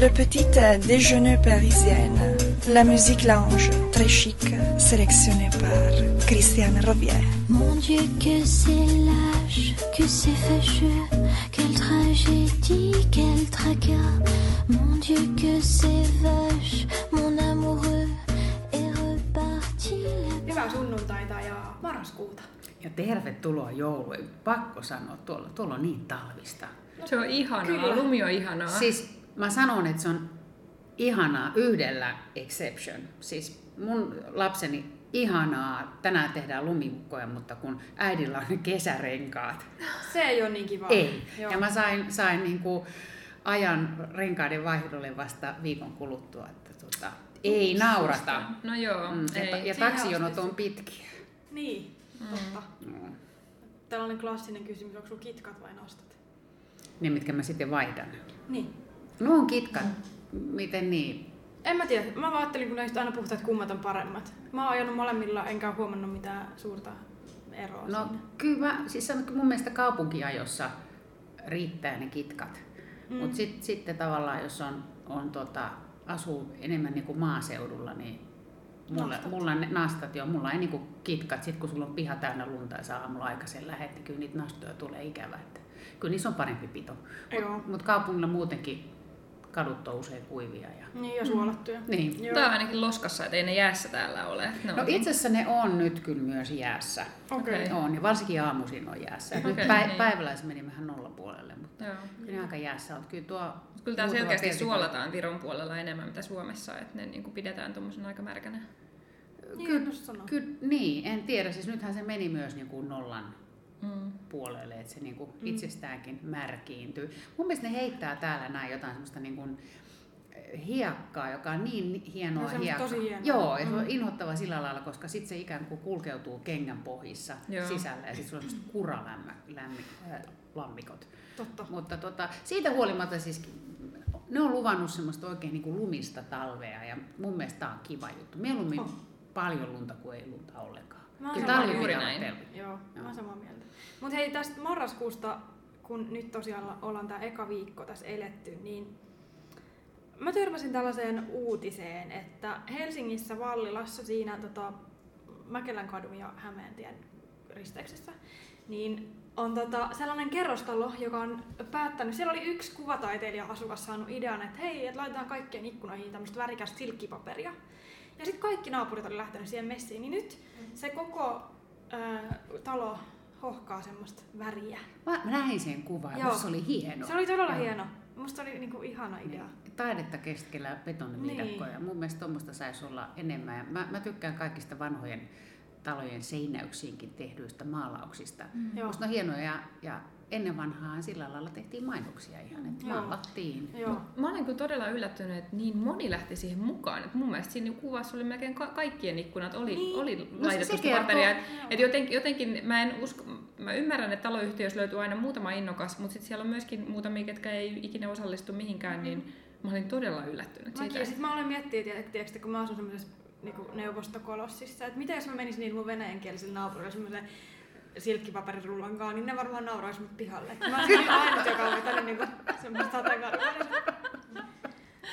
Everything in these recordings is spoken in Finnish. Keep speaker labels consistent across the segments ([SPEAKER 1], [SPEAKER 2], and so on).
[SPEAKER 1] Le petit déjeuner parisienne. La musique lounge, très chic, sélectionnée par Christiane Robier.
[SPEAKER 2] Mon Dieu, que c'est lâche, que c'est fâcheux, quelle tragédie, quel tracas. Mon Dieu, que c'est vache, mon amoureux est reparti.
[SPEAKER 3] Hyvää sunnuntaita ja marraskuuta.
[SPEAKER 4] Ja tervetuloa jouluun. Pakko sanoa, tuolla, tuolla on niin talvista.
[SPEAKER 5] Se on ihanaa,
[SPEAKER 3] Kyllä.
[SPEAKER 5] lumi on ihanaa.
[SPEAKER 4] Siis mä sanon, että se on ihanaa yhdellä exception. Siis mun lapseni ihanaa, tänään tehdään lumimukkoja, mutta kun äidillä on ne kesärenkaat.
[SPEAKER 3] Se ei ole niin kiva.
[SPEAKER 4] Ei.
[SPEAKER 3] Joo.
[SPEAKER 4] Ja mä sain, sain niinku ajan renkaiden vaihdolle vasta viikon kuluttua. Että tota, ei naurata.
[SPEAKER 5] No joo,
[SPEAKER 4] Mm,
[SPEAKER 5] ei.
[SPEAKER 4] ja, ja taksijonot on pitkiä.
[SPEAKER 3] Niin, totta.
[SPEAKER 4] Mm.
[SPEAKER 3] Tällainen klassinen kysymys, onko sulla kitkat vai nastat?
[SPEAKER 4] Ne, mitkä mä sitten vaihdan.
[SPEAKER 3] Niin.
[SPEAKER 4] On kitkat. Miten niin?
[SPEAKER 3] En mä tiedä. Mä vaan ajattelin, kun näistä aina puhutaan, että kummat on paremmat. Mä oon ajanut molemmilla, enkä ole huomannut mitään suurta eroa
[SPEAKER 4] No
[SPEAKER 3] siinä.
[SPEAKER 4] kyllä mä, siis sanon, mun mielestä kaupunkiajossa riittää ne kitkat.
[SPEAKER 3] Mm.
[SPEAKER 4] Mutta sit, sitten tavallaan, jos on, on tota, asuu enemmän niin kuin maaseudulla, niin mulla,
[SPEAKER 3] Nastat.
[SPEAKER 4] mulla ne nastat jo, mulla ei niin kuin kitkat, sit kun sulla on piha täynnä lunta ja saa aamulla aikaisen lähet, niin kyllä niitä nastoja tulee ikävä. Että kyllä niissä on parempi pito. Mutta mut kaupungilla muutenkin kadut on usein kuivia. Ja,
[SPEAKER 3] Niin, ja suolattuja.
[SPEAKER 4] niin.
[SPEAKER 3] Joo.
[SPEAKER 5] Tää on ainakin loskassa, että ei ne jäässä täällä ole. Ne
[SPEAKER 4] No
[SPEAKER 5] on-
[SPEAKER 4] itse asiassa ne on nyt kyllä myös jäässä.
[SPEAKER 3] Okei.
[SPEAKER 5] Okei.
[SPEAKER 4] On, ja varsinkin aamuisin on jäässä.
[SPEAKER 5] Okei,
[SPEAKER 4] Nyt pä-
[SPEAKER 5] niin.
[SPEAKER 4] päivällä se meni vähän nollapuolelle, mutta
[SPEAKER 5] Joo.
[SPEAKER 4] kyllä ne aika jäässä on. Kyllä tuo
[SPEAKER 5] Kyllä
[SPEAKER 4] muutama
[SPEAKER 5] selkeästi
[SPEAKER 4] pieni-
[SPEAKER 5] suolataan Viron puolella enemmän mitä Suomessa, että ne niin pidetään tuommoisen aika märkänä.
[SPEAKER 3] Niin,
[SPEAKER 4] Kyllä, kyllä, niin, en tiedä. Siis nythän se meni myös niin kuin nollan
[SPEAKER 5] Mm.
[SPEAKER 4] puolelle, että se niin kuin
[SPEAKER 3] Mm.
[SPEAKER 4] itsestäänkin märkiintyy. Mun mielestä ne heittää täällä näin jotain semmoista niin kuin hiekkaa, joka on niin hienoa
[SPEAKER 3] No,
[SPEAKER 4] hiekkaa.
[SPEAKER 3] tosi hienoa.
[SPEAKER 4] Joo, ja se
[SPEAKER 3] Mm.
[SPEAKER 4] on inhottava sillä lailla, koska sitten se ikään kuin kulkeutuu kengän pohjissa
[SPEAKER 5] Joo.
[SPEAKER 4] sisällä ja sitten sulla on semmoiset kuralammikot.
[SPEAKER 3] Totta.
[SPEAKER 4] Mutta tota, siitä huolimatta siis ne on luvannut semmoista oikein niin kuin lumista talvea ja mun mielestä tää on kiva juttu. Mieluummin
[SPEAKER 3] Oh.
[SPEAKER 4] paljon lunta kuin ei lunta ollenkaan.
[SPEAKER 3] Mä oon
[SPEAKER 4] Kyllä
[SPEAKER 3] samaa
[SPEAKER 5] juuri näin.
[SPEAKER 4] pelvi.
[SPEAKER 3] Joo, mä
[SPEAKER 4] Joo.
[SPEAKER 3] oon samaa mieltä. Mutta hei, tästä marraskuusta, kun nyt tosiaan ollaan tämä eka viikko tässä eletty, niin mä törmäsin tällaiseen uutiseen, että Helsingissä Vallilassa siinä tota, Mäkelän kadun ja Hämeentien risteyksessä, niin on tota, sellainen kerrostalo, joka on päättänyt, siellä oli yksi kuvataiteilija asukas saanut idean, että hei, että laitetaan kaikkien ikkunoihin tämmöistä värikästä silkkipaperia. Ja sitten kaikki naapurit oli lähtenyt siihen messiin, niin nyt se koko ö, talo hohkaa semmoista väriä.
[SPEAKER 4] Mä, mä näin sen kuvan,
[SPEAKER 3] Joo.
[SPEAKER 4] se oli hieno.
[SPEAKER 3] Se oli todella
[SPEAKER 4] Joo.
[SPEAKER 3] hieno. Musta oli niinku ihana idea.
[SPEAKER 4] Niin, taidetta keskellä betoniviidakkoja.
[SPEAKER 3] Niin.
[SPEAKER 4] Mun mielestä tuommoista saisi olla enemmän. Mä, mä tykkään kaikista vanhojen talojen seinäyksiinkin tehdyistä maalauksista. Mm. Musta ne on hienoja ja, ja ennen vanhaan sillä lailla tehtiin mainoksia ihan, että
[SPEAKER 3] Joo.
[SPEAKER 4] maalattiin.
[SPEAKER 3] Joo.
[SPEAKER 5] Mä olen kyllä todella yllättynyt, että niin moni lähti siihen mukaan. Et mun mielestä siinä kuvassa oli melkein ka- kaikkien ikkunat oli,
[SPEAKER 3] Niin.
[SPEAKER 5] oli
[SPEAKER 4] No
[SPEAKER 5] laitettu
[SPEAKER 4] se
[SPEAKER 5] paperia. Et,
[SPEAKER 3] Joo.
[SPEAKER 5] et jotenkin, jotenkin mä en usko, mä ymmärrän, että taloyhtiössä löytyy aina muutama innokas, mutta sitten siellä on myöskin muutamia, ketkä ei ikinä osallistu mihinkään, niin mä olin todella yllättynyt
[SPEAKER 3] Mäkin, ja
[SPEAKER 5] siitä.
[SPEAKER 3] sit mä olen miettinyt, että tiedätkö, kun mä asun semmoisessa niinku neuvostokolossissa, että mitä jos mä menisin niillä mun venäjänkielisillä naapureilla semmoisen silkkipaperirullankaan, niin ne varmaan nauraisi mut pihalle. Mä niin ainut, joka on vetänyt niinku semmoista sateenkaarua.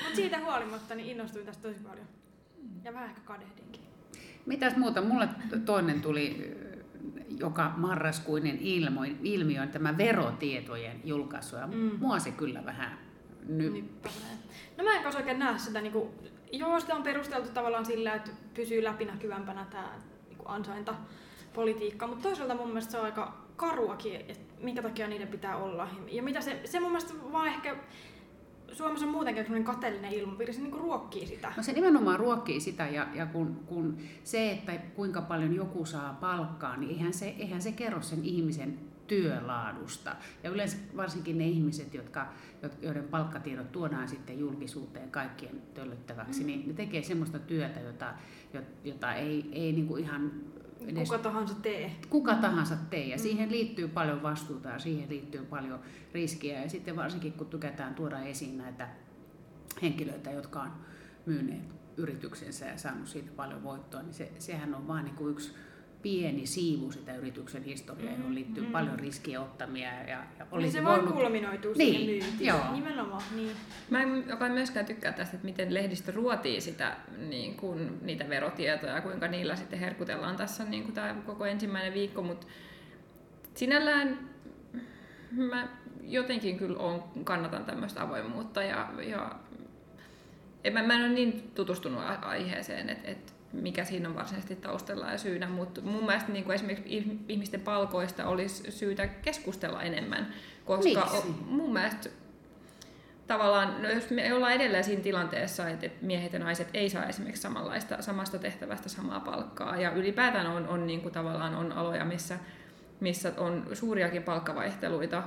[SPEAKER 3] Mut siitä huolimatta niin innostuin tästä tosi paljon. Ja vähän ehkä kadehdinkin.
[SPEAKER 4] Mitäs muuta? Mulle toinen tuli joka marraskuinen ilmo, ilmiö on tämä verotietojen julkaisu. Ja
[SPEAKER 3] Mm.
[SPEAKER 4] mua se kyllä vähän nyt.
[SPEAKER 3] Nyppäsee. No mä en kanssa oikein näe sitä, niinku, joo sitä on perusteltu tavallaan sillä, että pysyy läpinäkyvämpänä tämä niinku ansainta politiikka, mutta toisaalta mun mielestä se on aika karuakin, että minkä takia niiden pitää olla. Ja mitä se, se mun mielestä vaan ehkä Suomessa on muutenkin sellainen kateellinen ilmapiiri, se niinku ruokkii sitä.
[SPEAKER 4] No se nimenomaan ruokkii sitä ja, ja kun, kun se, että kuinka paljon joku saa palkkaa, niin eihän se, eihän se kerro sen ihmisen työlaadusta. Ja yleensä varsinkin ne ihmiset, jotka, joiden palkkatiedot tuodaan sitten julkisuuteen kaikkien töllöttäväksi, mm. niin ne tekee semmoista työtä, jota, jota ei, ei niin kuin ihan edes
[SPEAKER 3] Kuka tahansa tee.
[SPEAKER 4] kuka tahansa tee. Ja siihen liittyy paljon vastuuta ja siihen liittyy paljon riskiä. Ja sitten varsinkin kun tykätään tuoda esiin näitä henkilöitä, jotka on myyneet yrityksensä ja saanut siitä paljon voittoa, niin se, sehän on vain niin kuin yksi, pieni siivu sitä yrityksen historiaa, johon liittyy
[SPEAKER 3] Mm.
[SPEAKER 4] paljon riskiä ottamia ja, ja
[SPEAKER 3] Niin
[SPEAKER 4] olisi
[SPEAKER 3] se vaan
[SPEAKER 4] voinut...
[SPEAKER 3] kulminoituu
[SPEAKER 4] Niin,
[SPEAKER 3] siihen myyntiin.
[SPEAKER 4] joo.
[SPEAKER 3] Nimenomaan, niin.
[SPEAKER 5] Mä en joka en myöskään tykkää tästä, että miten lehdistö ruotii sitä, niin kuin, niitä verotietoja, kuinka niillä sitten herkutellaan tässä niin kuin tämä koko ensimmäinen viikko, mutta sinällään mä jotenkin kyllä on, kannatan tämmöistä avoimuutta ja, ja en, mä, mä en ole niin tutustunut aiheeseen, että et mikä siinä on varsinaisesti taustalla ja syynä, mutta mun mielestä niin kuin esimerkiksi ih- ihmisten palkoista olisi syytä keskustella enemmän, koska
[SPEAKER 4] Miksi?
[SPEAKER 5] mun mielestä tavallaan, no jos me ollaan edelleen siinä tilanteessa, että että miehet ja naiset ei saa esimerkiksi samanlaista, samasta tehtävästä samaa palkkaa, ja ylipäätään on, on niin kuin tavallaan on aloja, missä, missä on suuriakin palkkavaihteluita,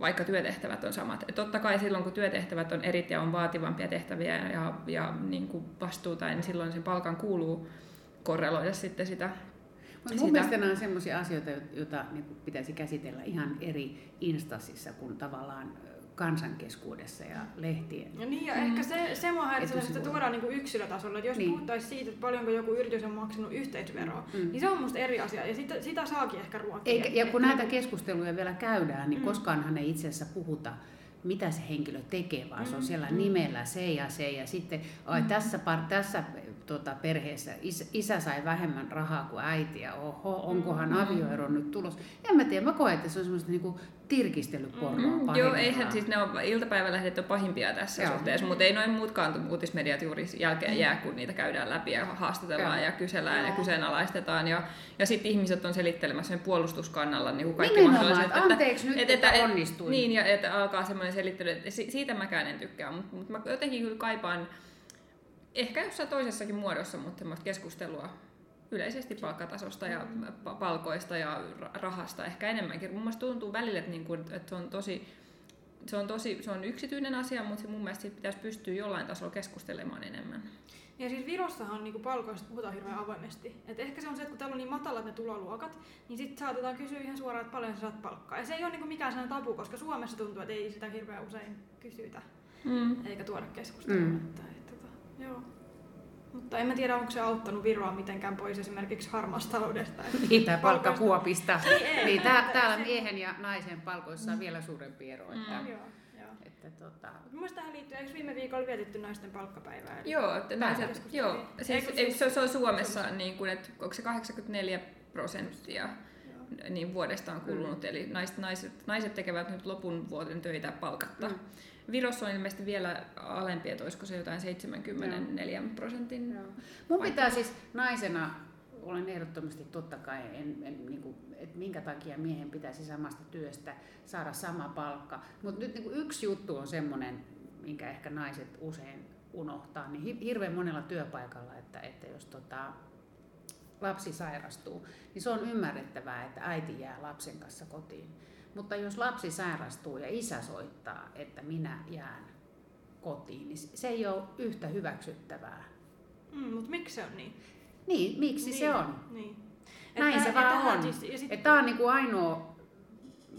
[SPEAKER 5] vaikka työtehtävät on samat. Et totta kai silloin, kun työtehtävät on erit ja on vaativampia tehtäviä ja, ja niin kuin vastuuta, niin silloin sen palkan kuuluu korreloida sitten sitä.
[SPEAKER 4] Mutta mun
[SPEAKER 5] sitä-
[SPEAKER 4] mielestä nämä on sellaisia asioita, joita niin pitäisi käsitellä ihan eri instanssissa kuin tavallaan kansan keskuudessa ja lehtien.
[SPEAKER 3] Ja niin, ja mm. ehkä se, se mua häiritsee, että tuodaan niin yksilötasolla. Että jos
[SPEAKER 4] Niin.
[SPEAKER 3] puhuttaisiin siitä, että paljonko joku yritys on maksanut yhteisveroa,
[SPEAKER 4] Mm.
[SPEAKER 3] mm. niin se on musta eri asia. Ja sitä, sitä saakin ehkä ruokia.
[SPEAKER 4] Eikä, ja kun näitä keskusteluja vielä käydään, niin
[SPEAKER 3] Mm.
[SPEAKER 4] koskaanhan ei itse asiassa puhuta, mitä se henkilö tekee, vaan se on
[SPEAKER 3] Mm,
[SPEAKER 4] siellä
[SPEAKER 3] mm.
[SPEAKER 4] nimellä se ja se. Ja sitten ai, tässä, par, tässä tota, perheessä isä, isä sai vähemmän rahaa kuin äiti ja oho, onkohan
[SPEAKER 5] Mm.
[SPEAKER 4] avioero nyt tulos. En mä tiedä, mä koen, että se on semmoista niinku tirkistelypornoa
[SPEAKER 5] Mm, joo, eihän siis ne on, iltapäivälehdet on pahimpia tässä
[SPEAKER 4] Joo.
[SPEAKER 5] suhteessa, mutta ei noin muutkaan uutismediat juuri jälkeen jää, kun niitä käydään läpi ja haastatellaan
[SPEAKER 4] Joo.
[SPEAKER 5] ja kysellään ja
[SPEAKER 3] Joo.
[SPEAKER 5] kyseenalaistetaan. Ja, ja sitten ihmiset on selittelemässä sen puolustuskannalla niin kuin kaikki
[SPEAKER 4] Nimenomaan,
[SPEAKER 5] mahdolliset.
[SPEAKER 4] että anteeksi nyt, että onnistuin.
[SPEAKER 5] Niin, ja että alkaa semmoinen selittely, että si- siitä mäkään en tykkää, mutta mut mä jotenkin kyllä kaipaan, ehkä jossain toisessakin muodossa, mutta semmoista keskustelua yleisesti palkkatasosta ja pa- palkoista ja ra- rahasta ehkä enemmänkin. Mun mielestä tuntuu välillä, että, niin kuin, että se on tosi se on, tosi, se on yksityinen asia, mutta se mun mielestä siitä pitäisi pystyä jollain tasolla keskustelemaan enemmän.
[SPEAKER 3] Ja siis Virossahan niinku palkoista puhutaan hirveän avoimesti. Et ehkä se on se, että kun täällä on niin matalat ne tuloluokat, niin sitten saatetaan kysyä ihan suoraan, että paljon sä saat palkkaa. Ja se ei ole niinku mikään sellainen tabu, koska Suomessa tuntuu, että ei sitä hirveän usein kysytä,
[SPEAKER 5] Mm.
[SPEAKER 3] eikä tuoda keskustelua.
[SPEAKER 4] Mm.
[SPEAKER 3] Että, joo. Mutta en mä tiedä, onko se auttanut Viroa mitenkään pois esimerkiksi harmaasta taloudesta.
[SPEAKER 4] Niin, tai palkkakuopista.
[SPEAKER 3] Niin,
[SPEAKER 4] niin, tää, täällä miehen ja naisen palkoissa on vielä suurempi ero. Että,
[SPEAKER 5] Mm.
[SPEAKER 3] Joo, joo.
[SPEAKER 4] että, tota,
[SPEAKER 3] mielestä tähän liittyy, eikö viime viikolla vietetty naisten palkkapäivää?
[SPEAKER 5] Joo, että naiset, joo, siis,
[SPEAKER 3] Eikö
[SPEAKER 5] ei,
[SPEAKER 3] siis-
[SPEAKER 5] se, se on Suomessa, niin kuin, että onko se 84 prosenttia niin vuodesta on kulunut, eli naiset, naiset, naiset tekevät nyt lopun vuoden töitä palkatta.
[SPEAKER 4] Mm.
[SPEAKER 5] Virossa on ilmeisesti vielä alempi, että olisiko se jotain 74 prosentin.
[SPEAKER 4] Joo. Mun pitää siis naisena, olen ehdottomasti totta kai, en, en, niin kuin, että minkä takia miehen pitäisi samasta työstä saada sama palkka. Mutta nyt niin kuin yksi juttu on semmoinen, minkä ehkä naiset usein unohtaa, niin hi- hirveän monella työpaikalla, että, että jos tota, lapsi sairastuu, niin se on ymmärrettävää, että äiti jää lapsen kanssa kotiin. Mutta jos lapsi sairastuu ja isä soittaa, että minä jään kotiin, niin se ei ole yhtä hyväksyttävää.
[SPEAKER 3] Mm, mutta miksi se on niin?
[SPEAKER 4] Niin, miksi
[SPEAKER 3] niin,
[SPEAKER 4] se on?
[SPEAKER 3] Niin.
[SPEAKER 4] Näin
[SPEAKER 3] Että-
[SPEAKER 4] se vaan on.
[SPEAKER 3] Siis, ja sit,
[SPEAKER 4] Että Tämä on niinku ainoa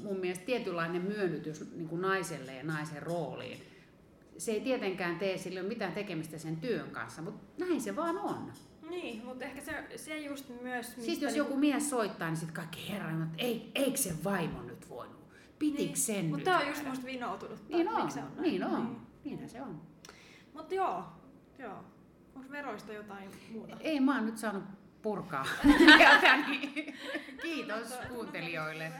[SPEAKER 4] mun mielestä tietynlainen myönnytys niinku naiselle ja naisen rooliin. Se ei tietenkään tee sille mitään tekemistä sen työn kanssa, mutta näin se vaan on.
[SPEAKER 3] niin, mutta ehkä se, se just myös...
[SPEAKER 4] Sitten jos
[SPEAKER 3] niinku-
[SPEAKER 4] joku mies soittaa, niin sitten kaikki herran, että ei, eikö se vaimo voinut? Pitikö
[SPEAKER 3] Niin,
[SPEAKER 4] sen
[SPEAKER 3] Mutta tämä on just musta vinoutunut.
[SPEAKER 4] Niin on,
[SPEAKER 3] se on näin?
[SPEAKER 4] niin on. Niinhän se on.
[SPEAKER 3] Mutta joo, joo. Onko veroista jotain muuta?
[SPEAKER 4] Ei mä oon nyt saanut purkaa mieltäni. Kiitos kuuntelijoille.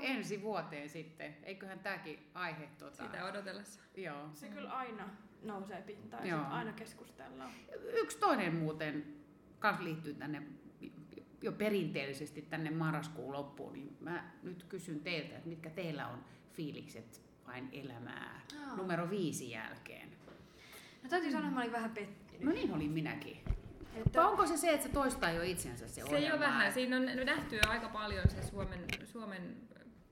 [SPEAKER 4] Ensi vuoteen sitten. Eiköhän tämäkin aihe tota,
[SPEAKER 5] Sitä odotellessa.
[SPEAKER 4] Joo.
[SPEAKER 3] Se kyllä aina nousee pintaan ja aina keskustellaan.
[SPEAKER 4] Yksi toinen muuten kans liittyy tänne jo perinteellisesti tänne marraskuun loppuun, niin mä nyt kysyn teiltä, että mitkä teillä on fiilikset vain elämää
[SPEAKER 3] Aa.
[SPEAKER 4] numero viisi jälkeen.
[SPEAKER 3] No täytyy sanoa, että mä olin vähän pettynyt.
[SPEAKER 4] No niin olin minäkin.
[SPEAKER 3] Että,
[SPEAKER 4] Vai onko se se, että se toistaa jo itsensä se
[SPEAKER 5] Se ei ole
[SPEAKER 4] ohjelma?
[SPEAKER 5] vähän. Siinä on nähty jo aika paljon se Suomen, Suomen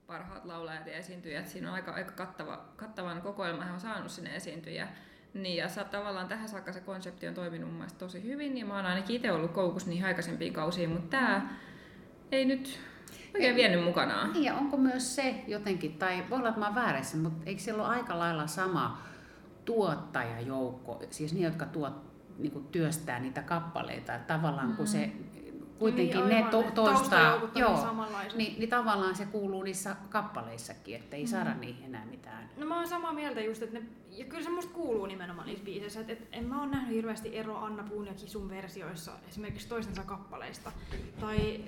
[SPEAKER 5] parhaat laulajat ja esiintyjät. Siinä on aika, aika kattava, kattavan kokoelma, hän on saanut sinne esiintyjä. Niin, ja sa, tavallaan tähän saakka se konsepti on toiminut mun mielestä tosi hyvin, ja mä oon ainakin itse ollut koukussa niihin aikaisempiin kausiin, mutta tämä ei nyt oikein vienyt mukanaan.
[SPEAKER 4] Niin, ja onko myös se jotenkin, tai voi olla, että mä oon väärässä, mutta eikö siellä ole aika lailla sama tuottajajoukko, siis ne, jotka tuot, niin kuin työstää niitä kappaleita, että tavallaan kun se kuitenkin
[SPEAKER 3] Niin,
[SPEAKER 4] ne
[SPEAKER 3] aivan,
[SPEAKER 4] to,
[SPEAKER 3] ne
[SPEAKER 4] toistaa,
[SPEAKER 3] taustajoukot on
[SPEAKER 4] joo, niin, niin tavallaan se kuuluu niissä kappaleissakin, että ei saada niihin enää mitään.
[SPEAKER 3] No mä oon samaa mieltä just, että ne, ja kyllä se musta kuuluu nimenomaan niissä biiseissä, että, että en mä oon nähnyt hirveästi eroa Anna Puun ja Kisun versioissa esimerkiksi toistensa kappaleista. Tai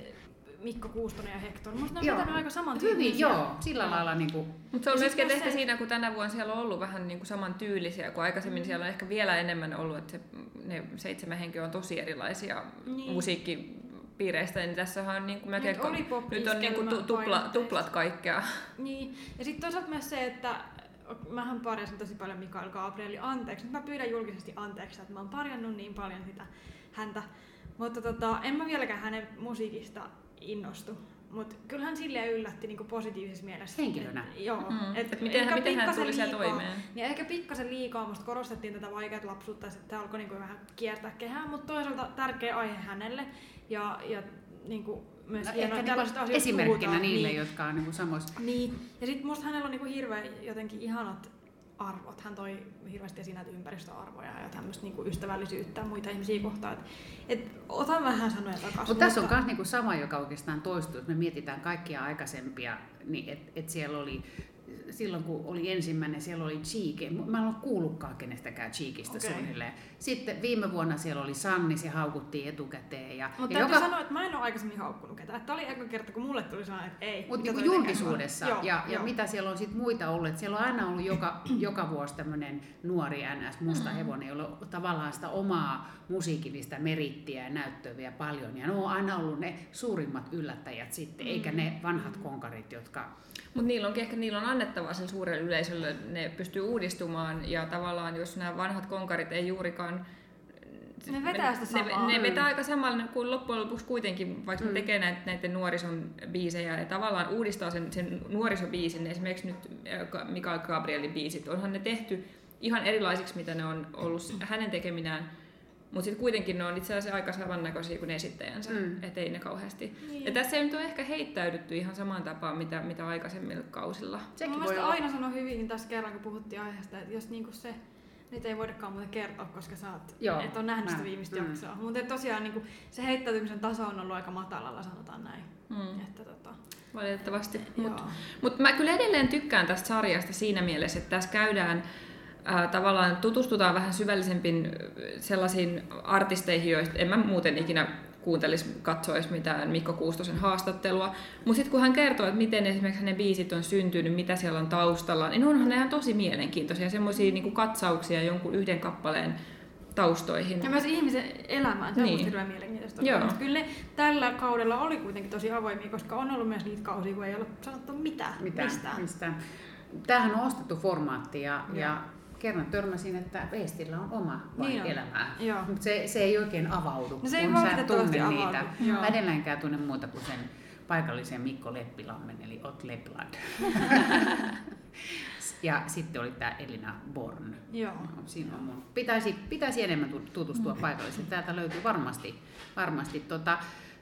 [SPEAKER 3] Mikko Kuustonen ja Hector. Musta ne on aika saman
[SPEAKER 4] Hyvin, joo, sillä lailla niin kuin,
[SPEAKER 5] Mutta se on myöskin ehkä
[SPEAKER 3] se-
[SPEAKER 5] siinä, kun tänä vuonna siellä on ollut vähän niin kuin saman tyylisiä, kun aikaisemmin siellä on ehkä vielä enemmän ollut, että se, ne seitsemän henkeä on tosi erilaisia
[SPEAKER 3] Niin.
[SPEAKER 5] niin. Musiikkipiireistä, niin tässä on niin kuin melkein,
[SPEAKER 3] Nyt oli pop-
[SPEAKER 5] nyt on niin kuin tu, tupla, tuplat kaikkea.
[SPEAKER 3] Niin. Ja sitten toisaalta myös se, että mähän parjasin tosi paljon Mikael Gabrieli anteeksi. Nyt mä pyydän julkisesti anteeksi, että mä oon parjannut niin paljon sitä häntä. Mutta tota, en mä vieläkään hänen musiikista innostu. Mutta kyllähän silleen yllätti niinku positiivisessa mielessä.
[SPEAKER 4] Henkilönä.
[SPEAKER 3] Et, joo.
[SPEAKER 5] Mm.
[SPEAKER 3] Et
[SPEAKER 5] Et miten,
[SPEAKER 3] ehkä
[SPEAKER 5] miten hän
[SPEAKER 3] pikkasen
[SPEAKER 5] tuli siellä
[SPEAKER 3] liikaa-
[SPEAKER 5] toimeen?
[SPEAKER 3] Niin ehkä pikkasen liikaa musta korostettiin tätä vaikeat lapsuutta, että tämä alkoi niinku vähän kiertää kehää, mutta toisaalta tärkeä aihe hänelle. Ja, ja niinku myös
[SPEAKER 4] no,
[SPEAKER 3] hienoa,
[SPEAKER 4] ehkä
[SPEAKER 3] että tällaisista
[SPEAKER 4] niin
[SPEAKER 3] asioista
[SPEAKER 4] esimerkkinä
[SPEAKER 3] puhutaan.
[SPEAKER 4] niille,
[SPEAKER 3] niin.
[SPEAKER 4] jotka on niin kuin samoissa.
[SPEAKER 3] Niin, ja sitten musta hänellä on niinku hirveän jotenkin ihanat arvot. Hän toi hirveästi esiin näitä ympäristöarvoja ja tämmöistä niinku ystävällisyyttä muita ihmisiä kohtaan. Et, et otan vähän sanoja takaisin.
[SPEAKER 4] Mutta tässä on myös niinku sama, joka oikeastaan toistuu, me mietitään kaikkia aikaisempia, niin että et siellä oli silloin kun oli ensimmäinen, siellä oli Cheek. Mä en ole kuullutkaan kenestäkään Cheekistä okay. suunnilleen. Sitten viime vuonna siellä oli Sanni, se haukuttiin etukäteen. Ja,
[SPEAKER 3] Mutta
[SPEAKER 4] ja
[SPEAKER 3] täytyy
[SPEAKER 4] joka,
[SPEAKER 3] sanoa, että mä en ole aikaisemmin haukkunut ketään. Tämä oli eka kerta, kun mulle tuli sellainen, että ei.
[SPEAKER 4] Mutta niin julkisuudessa
[SPEAKER 3] tekee?
[SPEAKER 4] ja,
[SPEAKER 3] Joo,
[SPEAKER 4] ja
[SPEAKER 3] joo.
[SPEAKER 4] mitä siellä on sit muita ollut, että siellä on aina ollut joka, joka vuosi tämmöinen nuori NS musta
[SPEAKER 3] Mm.
[SPEAKER 4] hevonen, jolla on tavallaan sitä omaa musiikillista merittiä ja näyttöä vielä paljon. Ja ne on aina ollut ne suurimmat yllättäjät sitten, eikä
[SPEAKER 3] Mm.
[SPEAKER 4] ne vanhat konkarit, jotka
[SPEAKER 5] Mutta niillä onkin ehkä niillä on annettavaa sen suurelle yleisölle, ne pystyy uudistumaan ja tavallaan jos nämä vanhat konkarit ei juurikaan
[SPEAKER 3] Ne vetää sitä
[SPEAKER 5] ne,
[SPEAKER 3] samaa.
[SPEAKER 5] ne vetää aika samalla kuin loppujen lopuksi kuitenkin, vaikka mm.
[SPEAKER 4] Mm.
[SPEAKER 5] ne tekee näitä, näiden nuorison biisejä ja tavallaan uudistaa sen, sen nuorisobiisin, esimerkiksi nyt äh, Mikael Gabrielin biisit, onhan ne tehty ihan erilaisiksi, mitä ne on ollut hänen tekeminään, mutta sitten kuitenkin ne on itse asiassa aika samannäköisiä kuin esittäjänsä, mm. Ettei ne kauheasti.
[SPEAKER 3] Niin.
[SPEAKER 5] Ja tässä ei nyt ole ehkä heittäydytty ihan samaan tapaan, mitä, mitä aikaisemmilla kausilla.
[SPEAKER 4] sekin voi olla.
[SPEAKER 3] aina sanoi hyvin tässä kerran, kun puhuttiin aiheesta, että jos niinku se nyt ei voidakaan muuten kertoa, koska sä oot,
[SPEAKER 4] Joo,
[SPEAKER 3] et on nähnyt sitä viimeistä
[SPEAKER 4] mm.
[SPEAKER 3] jaksoa. Mutta tosiaan niinku, se heittäytymisen taso on ollut aika matalalla, sanotaan näin.
[SPEAKER 5] Mm.
[SPEAKER 3] Että, tota,
[SPEAKER 5] Valitettavasti. Mutta. Mutta mä kyllä edelleen tykkään tästä sarjasta siinä mielessä, että tässä käydään ää, tavallaan tutustutaan vähän syvällisempiin sellaisiin artisteihin, joista en mä muuten ikinä kuuntelisi, katsoisi mitään Mikko Kuustosen haastattelua. Mutta sitten kun hän kertoo, että miten esimerkiksi hänen biisit on syntynyt, mitä siellä on taustalla, niin onhan ne ihan tosi mielenkiintoisia, semmoisia niinku katsauksia jonkun yhden kappaleen taustoihin.
[SPEAKER 3] Ja myös ihmisen elämään, se on
[SPEAKER 5] Niin.
[SPEAKER 3] hirveän mielenkiintoista.
[SPEAKER 5] Joo.
[SPEAKER 3] Mutta Kyllä ne tällä kaudella oli kuitenkin tosi avoimia, koska on ollut myös niitä kausia, kun ei ole sanottu mitään,
[SPEAKER 4] Mitään,
[SPEAKER 3] mistään.
[SPEAKER 4] mistään. Tämähän on ostettu formaatti ja,
[SPEAKER 3] Joo.
[SPEAKER 4] ja kerran törmäsin, että Veestillä on oma vain
[SPEAKER 3] Niin
[SPEAKER 4] elämää. Mutta se, se ei oikein avaudu,
[SPEAKER 3] No se ei
[SPEAKER 4] kun sä et
[SPEAKER 3] valitettavasti
[SPEAKER 4] tunne
[SPEAKER 3] avaudu,
[SPEAKER 4] niitä.
[SPEAKER 3] joo.
[SPEAKER 4] Mä edelleenkään tunne muuta kuin sen paikallisen Mikko Leppilammen, eli Ot Leplad. ja sitten oli tämä Elina Born.
[SPEAKER 3] Joo.
[SPEAKER 4] Siinä on mun. Pitäisi, pitäisi enemmän tu- tutustua paikallisesti. Täältä löytyy varmasti. varmasti tota,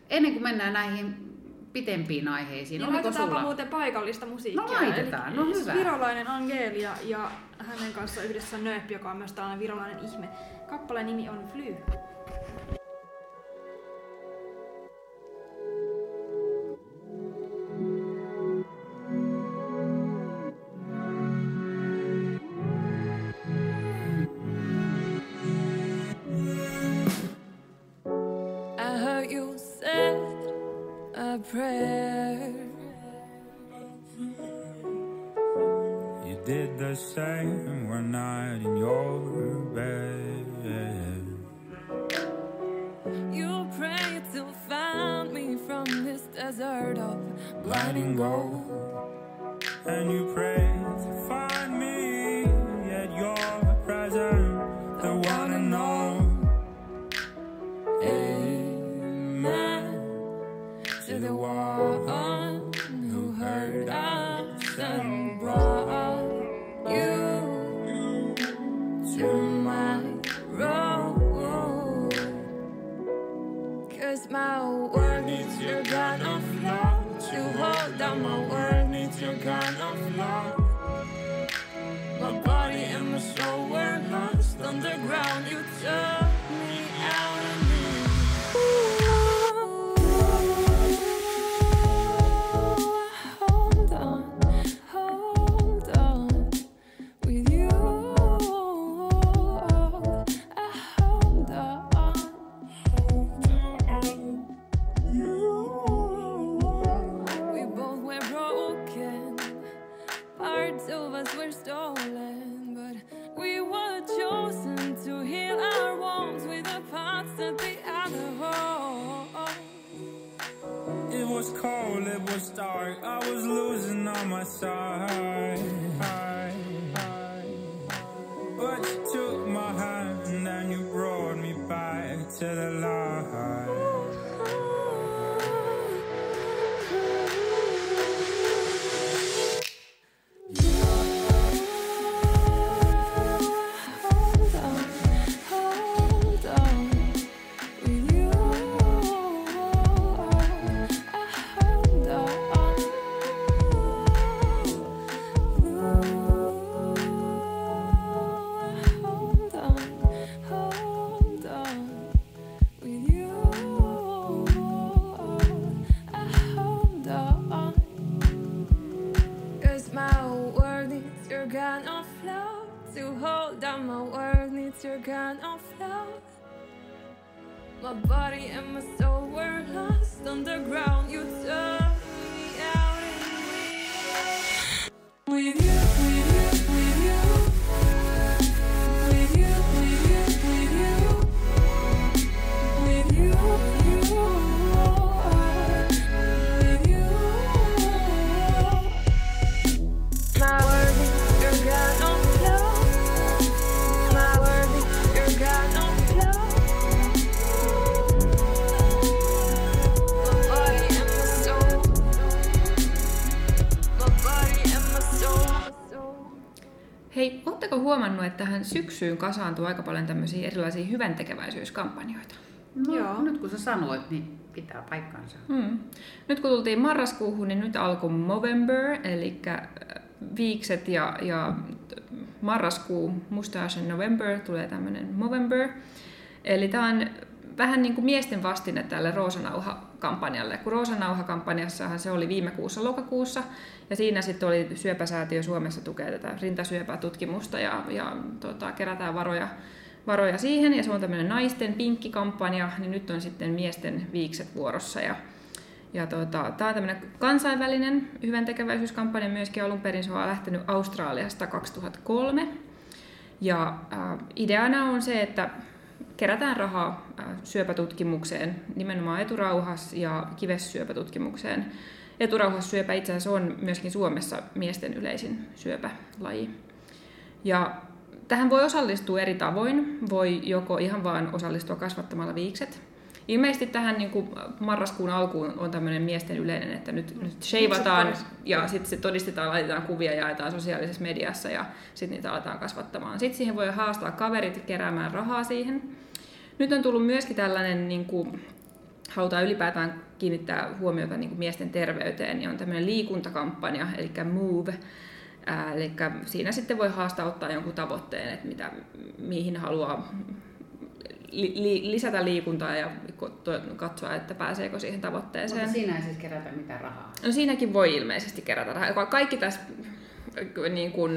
[SPEAKER 4] ennen kuin mennään näihin pitempiin aiheisiin,
[SPEAKER 3] Niin
[SPEAKER 4] oliko sulla?
[SPEAKER 3] muuten paikallista musiikkia.
[SPEAKER 4] No laitetaan, no hyvä.
[SPEAKER 3] Virolainen Angelia ja hänen kanssa yhdessä Nööp, joka on myös tällainen virolainen ihme. Kappaleen nimi on Fly.
[SPEAKER 6] The one
[SPEAKER 5] huomannut, että tähän syksyyn kasaantuu aika paljon tämmöisiä erilaisia hyväntekeväisyyskampanjoita?
[SPEAKER 4] No,
[SPEAKER 3] Joo.
[SPEAKER 4] nyt kun sä sanoit, niin pitää paikkansa.
[SPEAKER 5] Hmm. Nyt kun tultiin marraskuuhun, niin nyt alkoi Movember, eli äh, viikset ja, ja marraskuu, Mustache and November, tulee tämmöinen Movember. Eli tämä on vähän niin kuin miesten vastine tälle Roosanauha-kampanjalle. Kun Roosanauha-kampanjassahan se oli viime kuussa lokakuussa, ja siinä sitten oli Syöpäsäätiö Suomessa tukee tätä rintasyöpätutkimusta ja, ja tota, kerätään varoja, varoja siihen, ja se on tämmöinen naisten pinkkikampanja, niin nyt on sitten miesten viikset vuorossa. Ja, ja tota, tämä on tämmöinen kansainvälinen hyvän tekeväisyyskampanja myöskin alun perin. Se on lähtenyt Australiasta 2003. Ja äh, ideana on se, että kerätään rahaa äh, syöpätutkimukseen, nimenomaan eturauhas- ja kivessyöpätutkimukseen. Eturauhassyöpä itse asiassa on myöskin Suomessa miesten yleisin syöpälaji. Ja tähän voi osallistua eri tavoin. Voi joko ihan vaan osallistua kasvattamalla viikset. Ilmeisesti tähän niin kuin marraskuun alkuun on tämmöinen miesten yleinen, että nyt, nyt sheivataan ja sitten se todistetaan, laitetaan kuvia, jaetaan sosiaalisessa mediassa ja sitten niitä aletaan kasvattamaan. Sitten siihen voi haastaa kaverit keräämään rahaa siihen. Nyt on tullut myöskin tällainen, niin kuin, halutaan ylipäätään kiinnittää huomiota niin kuin miesten terveyteen, niin on tämmöinen liikuntakampanja, eli Move, eli siinä sitten voi haastaa ottaa jonkun tavoitteen, että mitä, mihin haluaa li, li, lisätä liikuntaa ja katsoa, että pääseekö siihen tavoitteeseen.
[SPEAKER 4] Mutta siinä ei siis kerätä mitään rahaa.
[SPEAKER 5] No siinäkin voi ilmeisesti kerätä rahaa. Ka- Kaikki tässä, niin kun,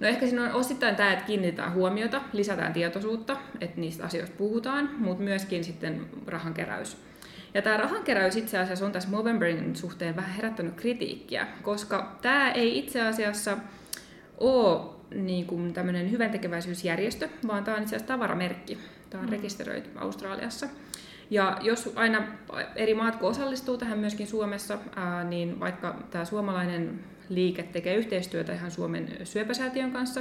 [SPEAKER 5] no ehkä siinä on osittain tämä, että kiinnitetään huomiota, lisätään tietoisuutta, että niistä asioista puhutaan, mutta myöskin sitten rahankeräys. Ja tämä rahankeräys itse asiassa on tässä Movemberin suhteen vähän herättänyt kritiikkiä, koska tämä ei itse asiassa ole niin kuin tämmöinen hyväntekeväisyysjärjestö, vaan tämä on itse asiassa tavaramerkki. Tämä on rekisteröity Australiassa. Ja jos aina eri maat kun osallistuu tähän myöskin Suomessa, ää, niin vaikka tämä suomalainen liike tekee yhteistyötä ihan Suomen syöpäsäätiön kanssa,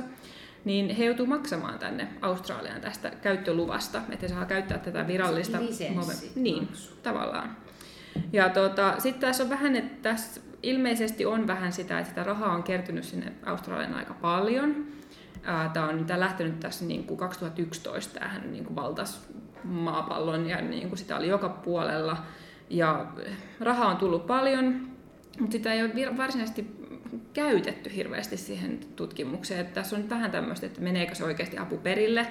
[SPEAKER 5] niin he joutuu maksamaan tänne Australiaan tästä käyttöluvasta, että he saa käyttää tätä virallista...
[SPEAKER 4] Lisenssi.
[SPEAKER 5] Niin, tavallaan. Ja tota, sitten tässä on vähän, että tässä ilmeisesti on vähän sitä, että sitä rahaa on kertynyt sinne Australian aika paljon. Tämä on tää lähtenyt tässä niin kuin 2011, tähän niin kuin valtas maapallon ja niin kuin sitä oli joka puolella. Ja rahaa on tullut paljon, mutta sitä ei ole varsinaisesti käytetty hirveästi siihen tutkimukseen. Että tässä on vähän tämmöistä, että meneekö se oikeasti apu perille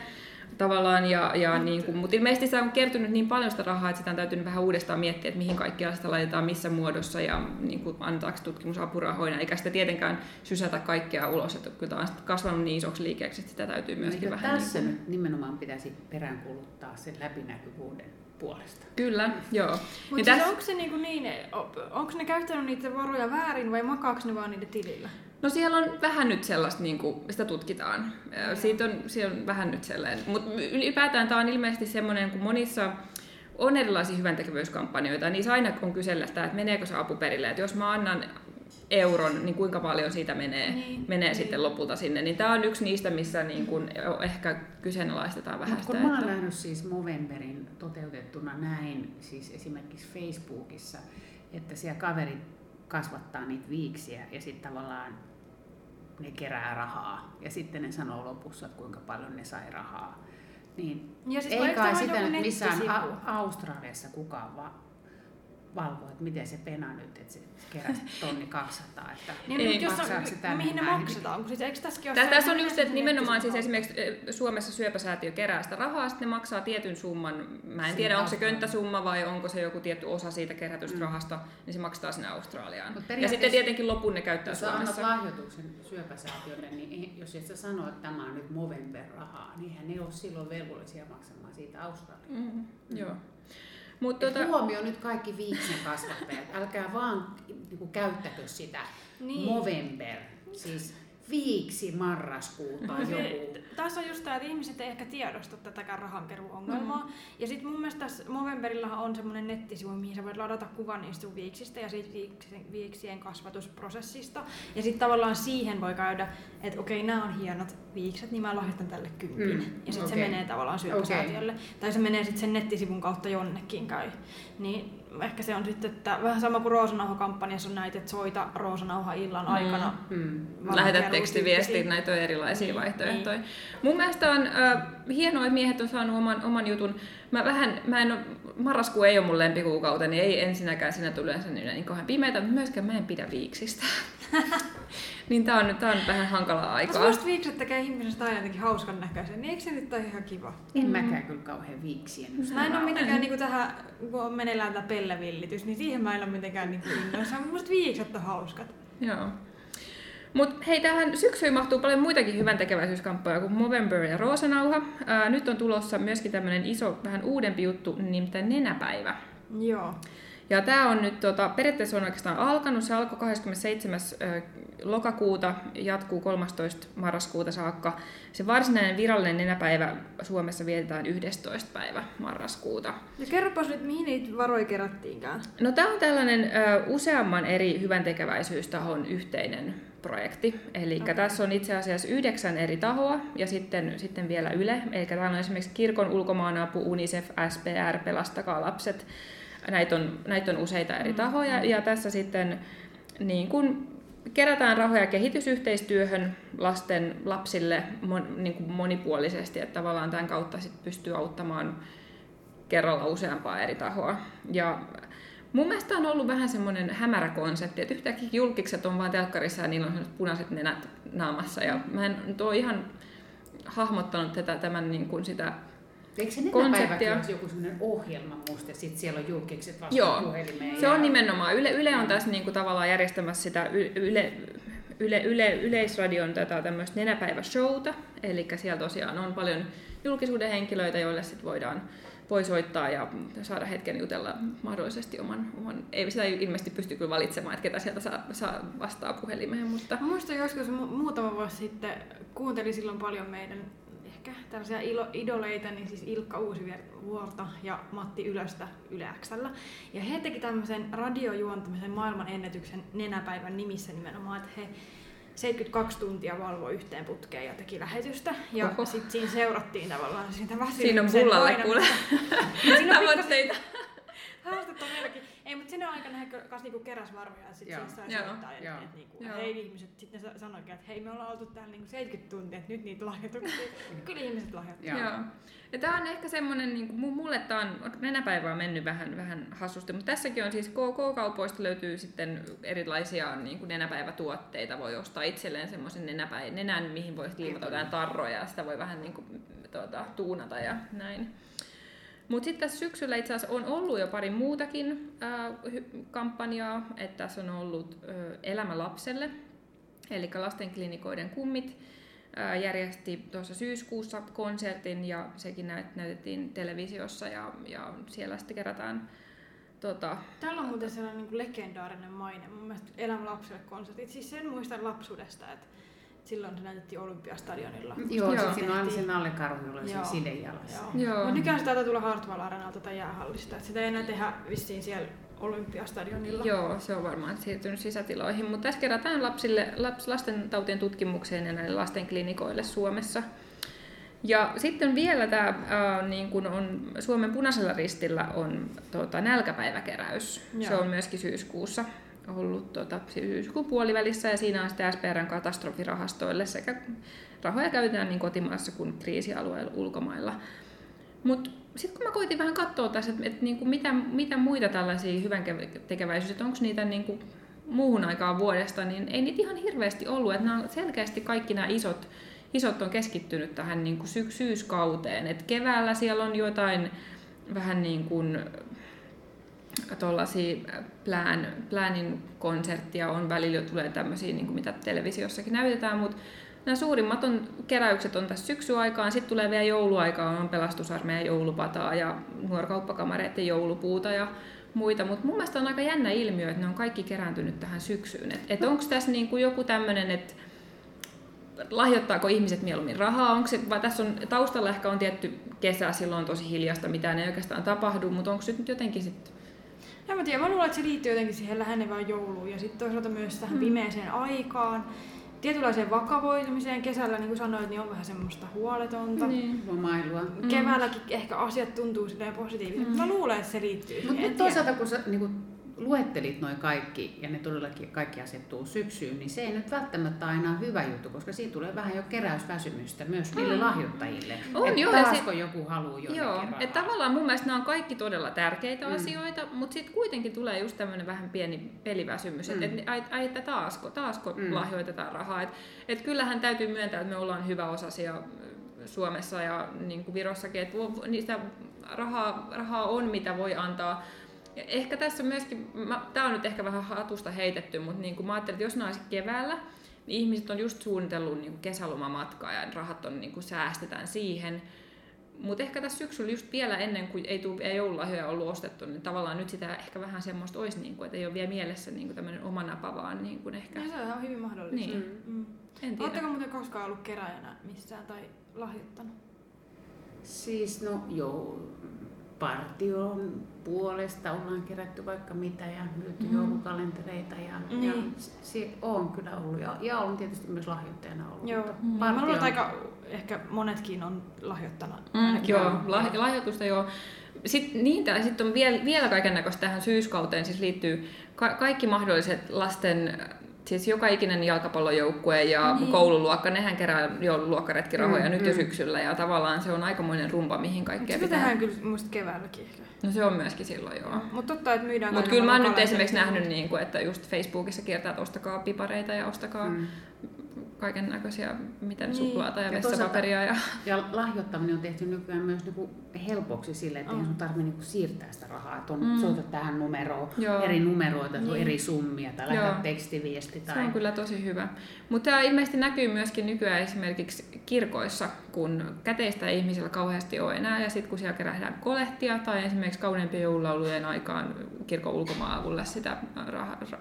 [SPEAKER 5] tavallaan. Ja, ja niin kuin, mutta ilmeisesti sitä on kertynyt niin paljon sitä rahaa, että sitä on täytynyt vähän uudestaan miettiä, että mihin kaikkialla sitä laitetaan, missä muodossa ja niin kuin, annetaanko tutkimusapurahoina. Eikä sitä tietenkään sysätä kaikkea ulos, että kyllä tämä on kasvanut niin isoksi liikeeksi, että sitä täytyy myöskin
[SPEAKER 4] Eikö
[SPEAKER 5] vähän...
[SPEAKER 4] tässä
[SPEAKER 5] niin kuin-
[SPEAKER 4] nyt nimenomaan pitäisi peräänkuuluttaa sen läpinäkyvyyden puolesta?
[SPEAKER 5] Kyllä, joo.
[SPEAKER 3] Mutta
[SPEAKER 5] Niin
[SPEAKER 3] siis
[SPEAKER 5] tässä-
[SPEAKER 3] onko se niinku niin, onko ne käyttänyt niitä varoja väärin vai makaako ne vaan niiden tilillä?
[SPEAKER 5] No siellä on vähän nyt sellaista, niin kuin, sitä tutkitaan. Ö, Siitä on, siellä on vähän nyt sellainen. Mutta ylipäätään tämä on ilmeisesti semmoinen, kun monissa on erilaisia hyväntekevyyskampanjoita, ja niissä aina on kysellä sitä, että meneekö se apu perille. Että jos mä annan euron, niin kuinka paljon siitä menee,
[SPEAKER 3] Niin,
[SPEAKER 5] menee
[SPEAKER 3] niin.
[SPEAKER 5] sitten lopulta sinne. Niin tämä on yksi niistä, missä niin kun ehkä kyseenalaistetaan vähän
[SPEAKER 4] Mut
[SPEAKER 5] sitä.
[SPEAKER 4] kun mä oon
[SPEAKER 5] että-
[SPEAKER 4] nähnyt siis Movemberin toteutettuna näin, siis esimerkiksi Facebookissa, että siellä kaverit kasvattaa niitä viiksiä ja sitten tavallaan ne kerää rahaa ja sitten ne sanoo lopussa, että kuinka paljon ne sai rahaa. Niin
[SPEAKER 3] Ja siis
[SPEAKER 4] ei kai sitä nyt missään Australiassa kukaan va- valvoo, että miten se pena nyt, että se keräsi tonni 200. Että
[SPEAKER 3] Niin,
[SPEAKER 5] Ei.
[SPEAKER 3] mutta jos on,
[SPEAKER 4] tänne
[SPEAKER 3] mihin ne maksetaan? Kun siis, eikö tässäkin se-
[SPEAKER 5] tässä on just se, että nimenomaan siis esimerkiksi eh, Suomessa syöpäsäätiö kerää sitä rahaa, sitten ne maksaa tietyn summan, mä en
[SPEAKER 4] Sinne
[SPEAKER 5] tiedä onko se könttäsumma vai onko se joku tietty osa siitä kerätystä
[SPEAKER 4] Mm.
[SPEAKER 5] rahasta, niin se maksetaan sinne Australiaan. Ja sitten tietenkin lopun ne käyttää
[SPEAKER 4] Jos sä annat
[SPEAKER 5] Suomessa.
[SPEAKER 4] lahjoituksen syöpäsäätiölle, niin ei- jos et sä sano, että tämä on nyt Movember rahaa, niin eihän ne ole silloin velvollisia maksamaan siitä Australiaan.
[SPEAKER 5] Mm, joo. Mutta
[SPEAKER 4] tota, Huomio nyt kaikki viiksen kasvattajat, älkää vaan niinku, käyttäkö sitä
[SPEAKER 3] Niin.
[SPEAKER 4] Movember, siis viiksi marraskuuta joku.
[SPEAKER 3] Tässä on just tämä, että ihmiset ei ehkä tiedosta tätäkään rahankeruuongelmaa. Mm. Ja sitten mun mielestä tässä Movemberillahan on semmoinen nettisivu, mihin sä voit ladata kuvan niistä sun viiksistä ja siitä viiksien, kasvatusprosessista. Ja sitten tavallaan siihen voi käydä, että okei, nämä on hienot viikset, niin mä lahjoitan tälle kympin.
[SPEAKER 4] Mm,
[SPEAKER 3] Ja sitten
[SPEAKER 4] okei.
[SPEAKER 3] se menee tavallaan syöpäsäätiölle. Tai se menee sitten sen nettisivun kautta jonnekin käy. Niin ehkä se on sitten, että vähän sama kuin Roosanauha-kampanjassa on näitä, että soita Roosanauha illan
[SPEAKER 5] Mm.
[SPEAKER 3] aikana.
[SPEAKER 4] Mm.
[SPEAKER 5] lähetä tekstiviestiä, näitä on erilaisia
[SPEAKER 3] Niin,
[SPEAKER 5] vaihtoehtoja. Mun mielestä on äh, hienoa, että miehet on saanut oman, oman jutun. Mä vähän, mä en ole, marraskuu ei ole mun lempikuukauteni, ei ensinnäkään siinä tulee yleensä niin, niin kauhean pimeätä, mutta myöskään mä en pidä viiksistä. niin tää on, nyt- tää on vähän hankalaa
[SPEAKER 3] Mutta
[SPEAKER 5] aikaa.
[SPEAKER 3] musta viikset tekee ihmisestä aina jotenkin hauskan näköisen, niin eikö se nyt ole ihan kiva?
[SPEAKER 4] En mäkään kyllä kauhean viiksien
[SPEAKER 3] Mä en ole mitenkään niinku tähän, kun on meneillään tää pellevillitys, niin siihen mä en ole mitenkään niinku innoissaan, mutta musta viikset on hauskat.
[SPEAKER 5] Joo. Mut hei, tähän syksyyn mahtuu paljon muitakin hyvän tekeväisyyskamppoja kuin Movember ja Roosanauha. Ää, nyt on tulossa myöskin tämmöinen iso, vähän uudempi juttu, nimittäin Nenäpäivä.
[SPEAKER 3] Joo.
[SPEAKER 5] Ja tämä on nyt, tota, periaatteessa on oikeastaan alkanut, se alkoi 27. ö, lokakuuta, jatkuu 13. marraskuuta saakka. Se varsinainen virallinen nenäpäivä Suomessa vietetään 11. päivä marraskuuta.
[SPEAKER 3] Ja kerropas nyt, mihin niitä varoja kerättiinkään.
[SPEAKER 5] No tämä on tällainen ö, useamman eri hyvän tekeväisyystahon yhteinen projekti. Eli okay. tässä on itse asiassa yhdeksän eri tahoa ja sitten, sitten vielä Yle. Eli täällä on esimerkiksi Kirkon ulkomaanapu, UNICEF, SPR, Pelastakaa lapset. Näitä on, näitä on useita eri tahoja ja tässä sitten niin kun kerätään rahoja kehitysyhteistyöhön lasten lapsille mon, niin kuin monipuolisesti, että tavallaan tämän kautta sit pystyy auttamaan kerralla useampaa eri tahoa. Ja mun mielestä on ollut vähän semmoinen hämärä konsepti, että yhtäkkiä julkikset on vain telkkarissa ja niillä on punaiset nenät naamassa. Ja mä en nyt ole ihan hahmottanut tätä, tämän niin kuin sitä
[SPEAKER 4] Eikö se
[SPEAKER 5] konseptia.
[SPEAKER 4] nenäpäiväkin ole joku sellainen ohjelma musta, ja sitten siellä on julkikset vasta
[SPEAKER 5] Joo,
[SPEAKER 4] puhelimeen?
[SPEAKER 5] se
[SPEAKER 4] ja...
[SPEAKER 5] on nimenomaan. Yle, Yle on tässä niin kuin tavallaan järjestämässä sitä yle, yle, yle, Yleisradion tätä tämmöistä nenäpäiväshowta. Eli siellä tosiaan on paljon julkisuuden henkilöitä, joille sit voidaan voi soittaa ja saada hetken jutella mahdollisesti oman, oman ei sitä ilmeisesti pysty kyllä valitsemaan, että ketä sieltä saa, saa vastaa puhelimeen, mutta
[SPEAKER 3] Mä muistan joskus mu- muutama vuosi sitten, kuuntelin silloin paljon meidän ehkä tällaisia ilo, idoleita, niin siis Ilkka Uusivuorta ja Matti Ylöstä Yle Xllä. Ja he teki tämmöisen radiojuontamisen maailman ennätyksen nenäpäivän nimissä nimenomaan, että he 72 tuntia valvoi yhteen putkeen ja teki lähetystä. Ja sitten siinä seurattiin tavallaan sitä väsymyksen
[SPEAKER 5] siinä on bullalle kuule tavoitteita.
[SPEAKER 3] Haastetta meilläkin. Ei, mutta sinne aikana he kas niinku keräs varoja ja sitten
[SPEAKER 4] Joo.
[SPEAKER 3] sai
[SPEAKER 5] Joo.
[SPEAKER 3] soittaa. Ja
[SPEAKER 4] Joo.
[SPEAKER 3] et niinku,
[SPEAKER 5] Joo.
[SPEAKER 3] hei ihmiset, sitten ne sa- sanoikin, että hei me ollaan oltu täällä niinku 70 tuntia, että nyt niitä lahjoituksia. Kyllä ihmiset lahjoittaa.
[SPEAKER 4] Joo.
[SPEAKER 5] Joo. Ja tämä on ehkä semmoinen, niin kuin, mulle tämä on, nenäpäivä on mennyt vähän, vähän hassusti, mutta tässäkin on siis KK-kaupoista löytyy sitten erilaisia niin kuin nenäpäivätuotteita, voi ostaa itselleen semmoisen nenäpä, nenän, mihin voi liimata jotain tarroja ja sitä voi vähän niin kuin, tuota, tuunata ja näin. Mutta sitten tässä syksyllä itse asiassa on ollut jo pari muutakin ää, hy- kampanjaa, että tässä on ollut ö, Elämä lapselle, eli lastenklinikoiden kummit ää, järjesti tuossa syyskuussa konsertin ja sekin näyt, näytettiin televisiossa ja, ja siellä sitten kerätään tota,
[SPEAKER 3] Täällä on muuten sellainen niin legendaarinen maine, mun mielestä Elämä lapselle konsertit. Siis sen muistan lapsuudesta, että silloin se näytettiin Olympiastadionilla.
[SPEAKER 4] Joo,
[SPEAKER 5] Joo.
[SPEAKER 4] Joo. siinä on aina se se
[SPEAKER 3] Joo.
[SPEAKER 4] side jalassa.
[SPEAKER 3] Joo.
[SPEAKER 5] Joo.
[SPEAKER 3] Mutta nykyään se taitaa tulla Hartwall Arenalta tai jäähallista. Et sitä ei enää tehdä vissiin siellä Olympiastadionilla.
[SPEAKER 5] Joo, se on varmaan siirtynyt sisätiloihin, mutta tässä kerätään lapsille, laps, lasten tautien tutkimukseen ja näille lasten klinikoille Suomessa. Ja sitten vielä tämä, äh, niin kun on Suomen punaisella ristillä on tota, nälkäpäiväkeräys.
[SPEAKER 3] Joo.
[SPEAKER 5] Se on myöskin syyskuussa ollut tota, syyskuun puolivälissä ja siinä on sitten SPRn katastrofirahastoille sekä rahoja käytetään niin kotimaassa kuin kriisialueilla ulkomailla. Mutta sitten kun mä koitin vähän katsoa tässä, että et, niinku mitä, mitä muita tällaisia hyvän tekeväisyys, että onko niitä niinku muuhun aikaan vuodesta, niin ei niitä ihan hirveästi ollut. Nämä on selkeästi kaikki nämä isot, isot on keskittynyt tähän niinku sy- syyskauteen. Et keväällä siellä on jotain vähän niin kuin tuollaisia plan, planin konserttia on välillä tulee tämmöisiä, niin kuin mitä televisiossakin näytetään, mutta nämä suurimmat on, keräykset on tässä syksyaikaan, sitten tulee vielä jouluaikaan, on pelastusarmeijan joulupataa ja nuorkauppakamareiden joulupuuta ja muita, mutta mun mielestä on aika jännä ilmiö, että ne on kaikki kerääntynyt tähän syksyyn. Et, et onko tässä niinku joku tämmöinen, että lahjoittaako ihmiset mieluummin rahaa, onko se, vai tässä on, taustalla ehkä on tietty kesä, silloin on tosi hiljasta, mitään ei oikeastaan tapahdu, mutta onko nyt jotenkin sitten
[SPEAKER 3] En mä tiedä, mä luulen, että se liittyy jotenkin siihen lähenevään jouluun ja sitten toisaalta myös tähän pimeeseen aikaan. Tietynlaiseen vakavoitumiseen kesällä, niin kuin sanoit, niin on vähän semmoista huoletonta.
[SPEAKER 5] Niin.
[SPEAKER 4] Lomailua.
[SPEAKER 3] Keväälläkin ehkä asiat tuntuu silleen positiivisesti. Mm. Mä luulen, että se liittyy.
[SPEAKER 4] Mutta toisaalta, kun sä niin luettelit noin kaikki, ja ne todellakin kaikki asettuu syksyyn, niin se ei nyt välttämättä aina ole hyvä juttu, koska siitä tulee vähän jo keräysväsymystä myös niille lahjoittajille.
[SPEAKER 5] On,
[SPEAKER 4] Et
[SPEAKER 5] joo,
[SPEAKER 4] taasko
[SPEAKER 5] sit-
[SPEAKER 4] joku haluaa jonnekin
[SPEAKER 5] Joo, että tavallaan mun mielestä nämä on kaikki todella tärkeitä
[SPEAKER 4] Mm.
[SPEAKER 5] mm. asioita, mutta sitten kuitenkin tulee just tämmöinen vähän pieni peliväsymys,
[SPEAKER 4] Mm.
[SPEAKER 5] että et, ai, ai, että taasko, taasko
[SPEAKER 4] Mm.
[SPEAKER 5] mm. lahjoitetaan rahaa. Et, et kyllähän täytyy myöntää, että me ollaan hyväosaisia Suomessa ja niin kuin Virossakin, että niistä rahaa, rahaa on mitä voi antaa. Ja ehkä tässä myöskin, tämä on nyt ehkä vähän hatusta heitetty, mutta niin kuin mä ajattelin, että jos nämä olisi keväällä, niin ihmiset on just suunnitellut niin kuin kesälomamatkaa ja rahat on, niin kuin säästetään siihen. Mutta ehkä tässä syksyllä just vielä ennen kuin ei, tuu, ei joululahjoja ollut ostettu, niin tavallaan nyt sitä ehkä vähän semmoista olisi, niin kuin, että ei ole vielä mielessä niin kuin tämmöinen oma napa, vaan niin kuin ehkä,
[SPEAKER 3] Ja se on ihan hyvin mahdollista.
[SPEAKER 5] Niin.
[SPEAKER 3] Mm.
[SPEAKER 5] en tiedä.
[SPEAKER 3] Oletteko muuten koskaan ollut keräjänä missään tai lahjoittanut?
[SPEAKER 4] Siis no joo, partion puolesta ollaan kerätty vaikka mitä ja myyty
[SPEAKER 5] Mm.
[SPEAKER 4] mm. joulukalentereita ja, ja
[SPEAKER 3] Niin.
[SPEAKER 4] se on kyllä ollut ja, ja on tietysti myös lahjoittajana ollut.
[SPEAKER 3] Joo. Mm. Mä
[SPEAKER 4] partio
[SPEAKER 3] luulen, että aika ehkä monetkin on lahjoittanut.
[SPEAKER 5] Mm, joo,
[SPEAKER 3] on.
[SPEAKER 5] lah, lahjoitusta joo. Sitten niin, tää- sit on vielä, vielä kaiken näköistä tähän syyskauteen, siis liittyy ka- kaikki mahdolliset lasten, siis joka ikinen jalkapallojoukkue ja
[SPEAKER 3] Niin.
[SPEAKER 5] niin. koululuokka, nehän kerää joululuokkaretkirahoja
[SPEAKER 4] Mm,
[SPEAKER 5] mm, nyt jo
[SPEAKER 4] mm.
[SPEAKER 5] syksyllä ja tavallaan se on aikamoinen rumpa, mihin kaikkea
[SPEAKER 3] sitä
[SPEAKER 5] pitää.
[SPEAKER 3] tehdään kyllä muista keväälläkin.
[SPEAKER 5] No se on myöskin silloin joo.
[SPEAKER 3] Mutta totta, että myydään
[SPEAKER 5] Mutta kyllä mä oon nyt esimerkiksi nähnyt, niin kuin, että just Facebookissa kiertää, että ostakaa pipareita ja ostakaa
[SPEAKER 4] Mm.
[SPEAKER 5] Kaiken näköisiä, miten
[SPEAKER 3] Niin.
[SPEAKER 5] suklaata ja,
[SPEAKER 4] Ja
[SPEAKER 5] vessapaperia. Ja...
[SPEAKER 4] Ja lahjoittaminen on tehty nykyään myös niinku helpoksi sille, että ei sun tarvitse niinku siirtää sitä rahaa. Että on,
[SPEAKER 5] Mm.
[SPEAKER 4] soitat tähän numeroon,
[SPEAKER 5] Joo.
[SPEAKER 4] eri numeroita, niin. Eri summia tai
[SPEAKER 5] Joo.
[SPEAKER 4] lähetät tekstiviesti. Tai...
[SPEAKER 5] Se on kyllä tosi hyvä. Mutta tämä ilmeisesti näkyy myöskin nykyään esimerkiksi kirkoissa, kun käteistä ei ihmisillä kauheasti ole enää, ja sitten kun siellä kerähdään kolehtia tai esimerkiksi kauneimpien joululaulujen aikaan kirkon ulkomaan-avulle sitä rah- ra-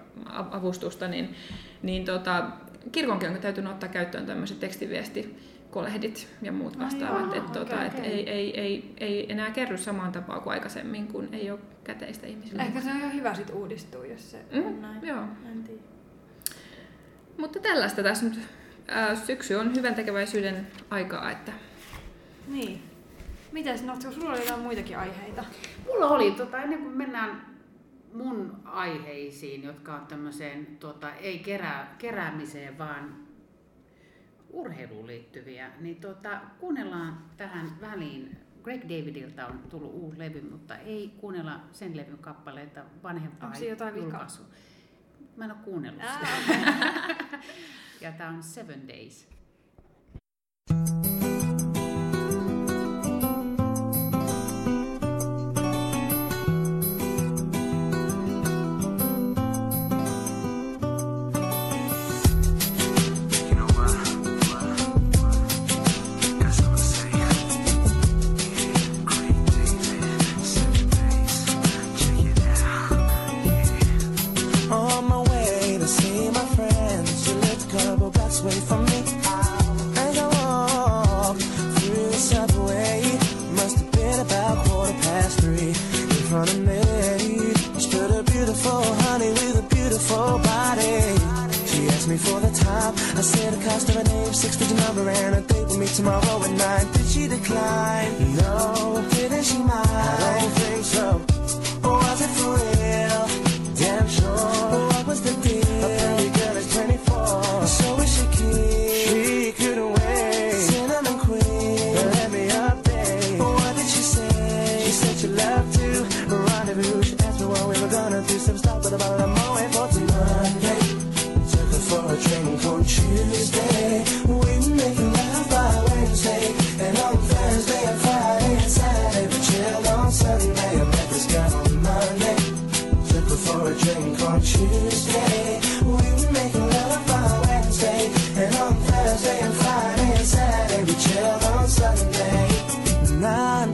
[SPEAKER 5] avustusta, niin, niin tota, kirkonkin on täytynyt ottaa käyttöön tämmöiset tekstiviestikolehdit ja muut
[SPEAKER 3] Ai
[SPEAKER 5] vastaavat.
[SPEAKER 3] joo,
[SPEAKER 5] et, tota,
[SPEAKER 3] okei,
[SPEAKER 5] et
[SPEAKER 3] okei.
[SPEAKER 5] ei, ei, ei, ei enää kerry samaan tapaan kuin aikaisemmin, kun ei ole käteistä ihmisillä.
[SPEAKER 3] Ehkä se on ihan hyvä sit uudistua, jos se
[SPEAKER 5] Mm,
[SPEAKER 3] on näin.
[SPEAKER 5] joo.
[SPEAKER 3] En tiedä.
[SPEAKER 5] Mutta tällaista tässä nyt ää, syksy on hyvän tekeväisyyden aikaa, että
[SPEAKER 3] Niin. Mites, no sulla oli jotain muitakin aiheita?
[SPEAKER 4] Mulla oli, tota, ennen kuin mennään mun aiheisiin, jotka on tämmöiseen, tota, ei kerää, keräämiseen, vaan urheiluun liittyviä, niin tota, kuunnellaan tähän väliin. Greg Davidilta on tullut uusi levy, mutta ei kuunnella sen levyn kappaleita vanhempaa
[SPEAKER 3] Onko siinä jotain vikaa?
[SPEAKER 4] Mä en ole kuunnellut sitä. ja tää on Seven Days.
[SPEAKER 7] Thursday and Friday and Saturday we chilled on Sunday. Nine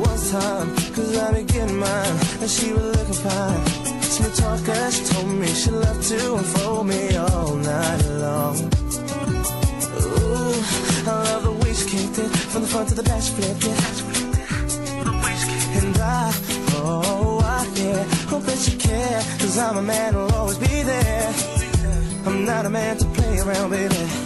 [SPEAKER 7] was time, cause I be getting mine. And she was looking fine. Smooth talker, she told me she loved to unfold me all night long. Ooh, I love the way she kicked it. From the front to the back, she flipped it. And I, oh, I, yeah, hope that you care. Cause I'm a man who'll always be there. I'm not a man to play around, baby.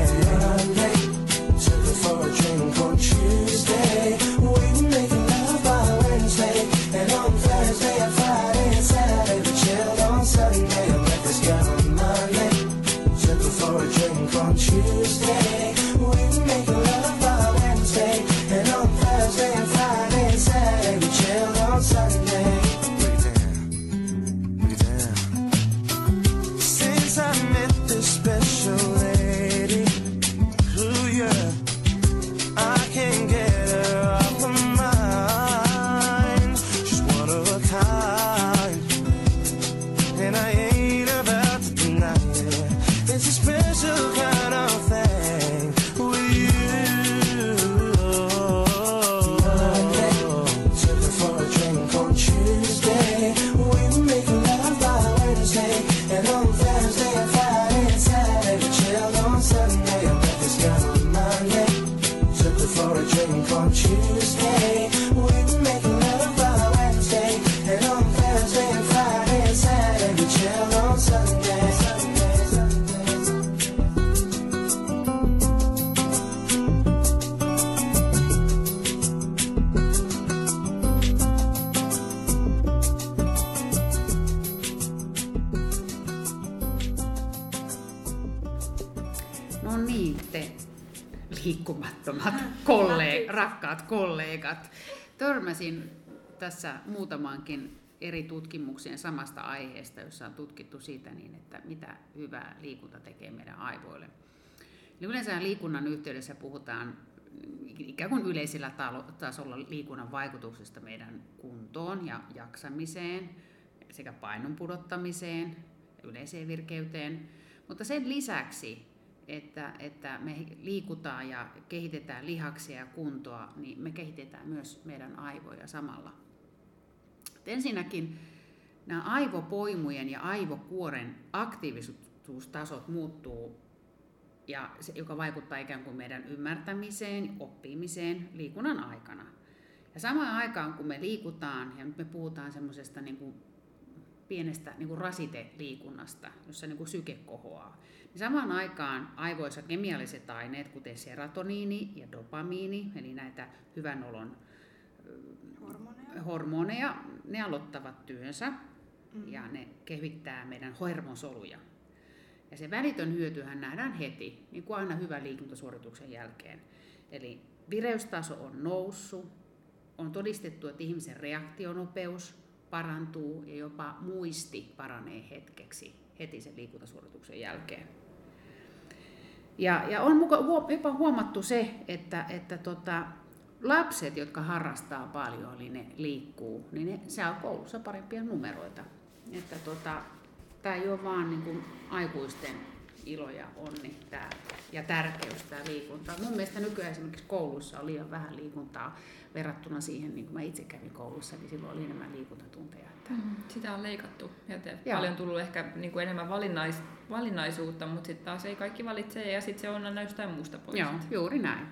[SPEAKER 4] Rakkaat kollegat. Törmäsin tässä muutamankin eri tutkimuksien samasta aiheesta, jossa on tutkittu siitä niin, että mitä hyvää liikunta tekee meidän aivoille. Yleensä liikunnan yhteydessä puhutaan ikään kuin yleisellä tasolla liikunnan vaikutuksesta meidän kuntoon ja jaksamiseen sekä painon pudottamiseen yleiseen virkeyteen. Mutta sen lisäksi, että, että me liikutaan ja kehitetään lihaksia ja kuntoa, niin me kehitetään myös meidän aivoja samalla. Et ensinnäkin nämä aivopoimujen ja aivokuoren aktiivisuustasot muuttuu, ja se, joka vaikuttaa ikään kuin meidän ymmärtämiseen, oppimiseen liikunnan aikana. Ja samaan aikaan, kun me liikutaan, ja nyt me puhutaan semmoisesta niin kuin pienestä niin kuin rasiteliikunnasta, jossa niin kuin syke kohoaa, samaan aikaan aivoissa kemialliset aineet, kuten serotoniini ja dopamiini, eli näitä hyvän olon
[SPEAKER 3] Hormoneja.
[SPEAKER 4] hormoneja, ne aloittavat työnsä ja ne kehittää meidän hormonsoluja. Ja se välitön hyötyhän nähdään heti, niin kuin aina hyvän liikuntasuorituksen jälkeen. Eli vireystaso on noussut, on todistettu, että ihmisen reaktionopeus parantuu ja jopa muisti paranee hetkeksi heti sen liikuntasuorituksen jälkeen. Ja, ja on muka, jopa huomattu se, että, että tota, lapset, jotka harrastaa paljon, eli ne liikkuu, niin ne saa koulussa parempia numeroita. Että tota, tämä ei ole vaan niin kuin aikuisten ilo ja onni tämä ja tärkeys tämä liikunta. Mun mielestä nykyään esimerkiksi koulussa on liian vähän liikuntaa verrattuna siihen, niin kun mä itse kävin koulussa, niin silloin oli enemmän liikuntatunteja. Että
[SPEAKER 5] Mm, Sitä on leikattu ja
[SPEAKER 4] Joo.
[SPEAKER 5] paljon tullut ehkä niin kuin enemmän valinnais, valinnaisuutta, mutta sitten taas ei kaikki valitse ja sitten se on aina jostain muusta pois.
[SPEAKER 4] Joo, juuri näin.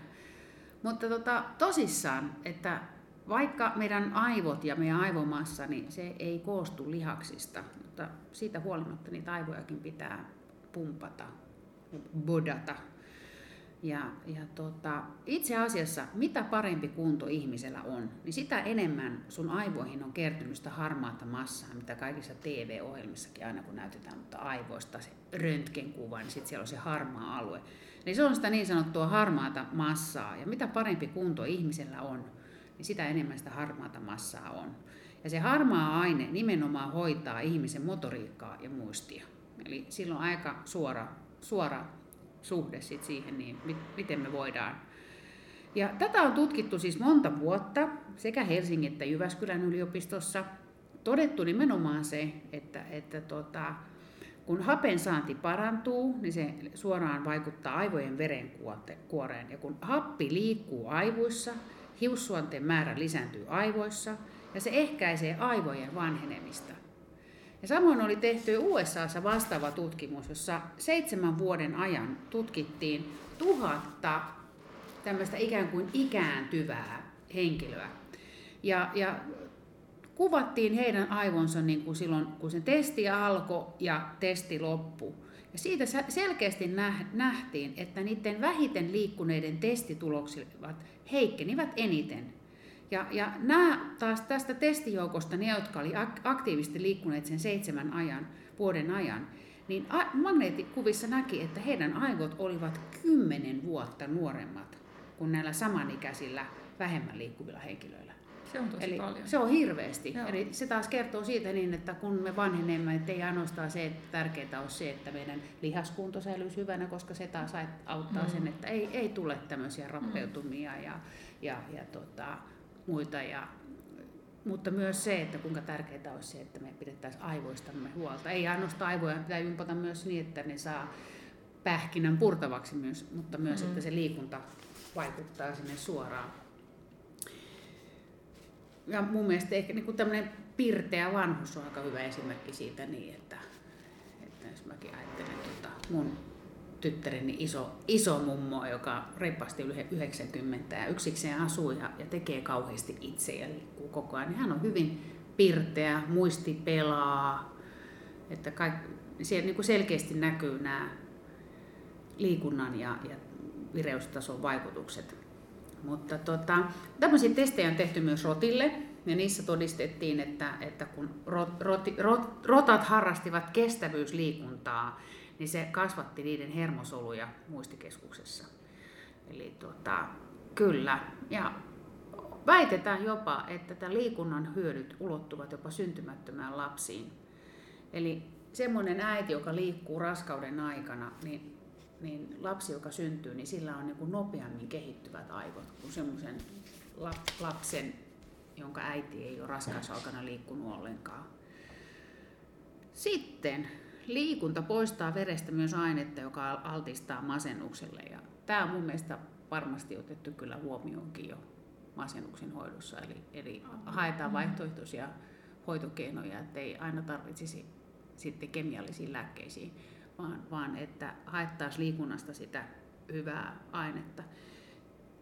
[SPEAKER 4] Mutta tota, tosissaan, että vaikka meidän aivot ja meidän aivomassa, niin se ei koostu lihaksista, mutta siitä huolimatta niitä aivojakin pitää pumpata, bodata. Ja, ja tota, itse asiassa, mitä parempi kunto ihmisellä on, niin sitä enemmän sun aivoihin on kertynyt sitä harmaata massaa, mitä kaikissa TV-ohjelmissakin aina kun näytetään mutta aivoista se röntgenkuva, niin sitten siellä on se harmaa alue. Niin se on sitä niin sanottua harmaata massaa, ja mitä parempi kunto ihmisellä on, niin sitä enemmän sitä harmaata massaa on. Ja se harmaa aine nimenomaan hoitaa ihmisen motoriikkaa ja muistia. Eli silloin aika suora, suora suhde sit siihen, niin mit, miten me voidaan. Ja tätä on tutkittu siis monta vuotta sekä Helsingin että Jyväskylän yliopistossa. Todettu nimenomaan se, että, että tota, kun hapen saanti parantuu, niin se suoraan vaikuttaa aivojen verenkuoreen. Ja kun happi liikkuu aivoissa, hiussuonten määrä lisääntyy aivoissa ja se ehkäisee aivojen vanhenemista. Ja samoin oli tehty USAssa vastaava tutkimus, jossa seitsemän vuoden ajan tutkittiin tuhatta tämmöistä ikään kuin ikääntyvää henkilöä. Ja, ja kuvattiin heidän aivonsa niin kuin silloin, kun se testi alkoi ja testi loppui. Ja siitä selkeästi nähtiin, että niiden vähiten liikkuneiden testitulokset heikkenivät eniten. Ja, ja nämä taas tästä testijoukosta, ne jotka oli aktiivisesti liikkuneet sen seitsemän ajan, vuoden ajan, niin magneettikuvissa näki, että heidän aivot olivat kymmenen vuotta nuoremmat kuin näillä samanikäisillä vähemmän liikkuvilla henkilöillä.
[SPEAKER 5] Se on tosi
[SPEAKER 4] Eli
[SPEAKER 5] paljon.
[SPEAKER 4] se on hirveästi.
[SPEAKER 5] Joo.
[SPEAKER 4] Eli se taas kertoo siitä niin, että kun me vanhenemme, että ei ainoastaan se, että tärkeää on se, että meidän lihaskunto säilyisi hyvänä, koska se taas auttaa
[SPEAKER 5] Mm.
[SPEAKER 4] sen, että ei, ei tule tämmöisiä rappeutumia ja, ja, ja tota, muita. Ja, mutta myös se, että kuinka tärkeää olisi se, että me pidettäisiin aivoistamme huolta. Ei ainoastaan aivoja, pitää ympata myös niin, että ne saa pähkinän purtavaksi myös, mutta myös,
[SPEAKER 5] Mm.
[SPEAKER 4] että se liikunta vaikuttaa sinne suoraan. Ja mun mielestä ehkä niin tämmöinen pirteä vanhus on aika hyvä esimerkki siitä niin, että, että jos mäkin ajattelen tota mun tyttäreni iso, iso mummo, joka reippaasti yli 90 ja yksikseen asuu ja, ja tekee kauheasti itse ja liikkuu koko ajan, hän on hyvin pirteä, muisti pelaa, että kaik, siellä niin kuin selkeästi näkyy nämä liikunnan ja, ja vireystason vaikutukset. Mutta tota, tämmöisiä testejä on tehty myös rotille, ja niissä todistettiin, että, että kun rot, roti, rot, rotat harrastivat kestävyysliikuntaa, niin se kasvatti niiden hermosoluja muistikeskuksessa. Eli tota, kyllä. Ja väitetään jopa, että tämän liikunnan hyödyt ulottuvat jopa syntymättömään lapsiin. Eli semmoinen äiti, joka liikkuu raskauden aikana, niin, niin lapsi, joka syntyy, niin sillä on niin nopeammin kehittyvät aivot kuin semmoisen lap- lapsen, jonka äiti ei ole raskausaikana liikkunut ollenkaan. Sitten liikunta poistaa verestä myös ainetta, joka altistaa masennukselle. Ja tämä on mun mielestä varmasti otettu kyllä huomioonkin jo masennuksen hoidossa. Eli, eli haetaan vaihtoehtoisia hoitokeinoja, ettei aina tarvitsisi sitten kemiallisiin lääkkeisiin, vaan, vaan että haettaisiin liikunnasta sitä hyvää ainetta.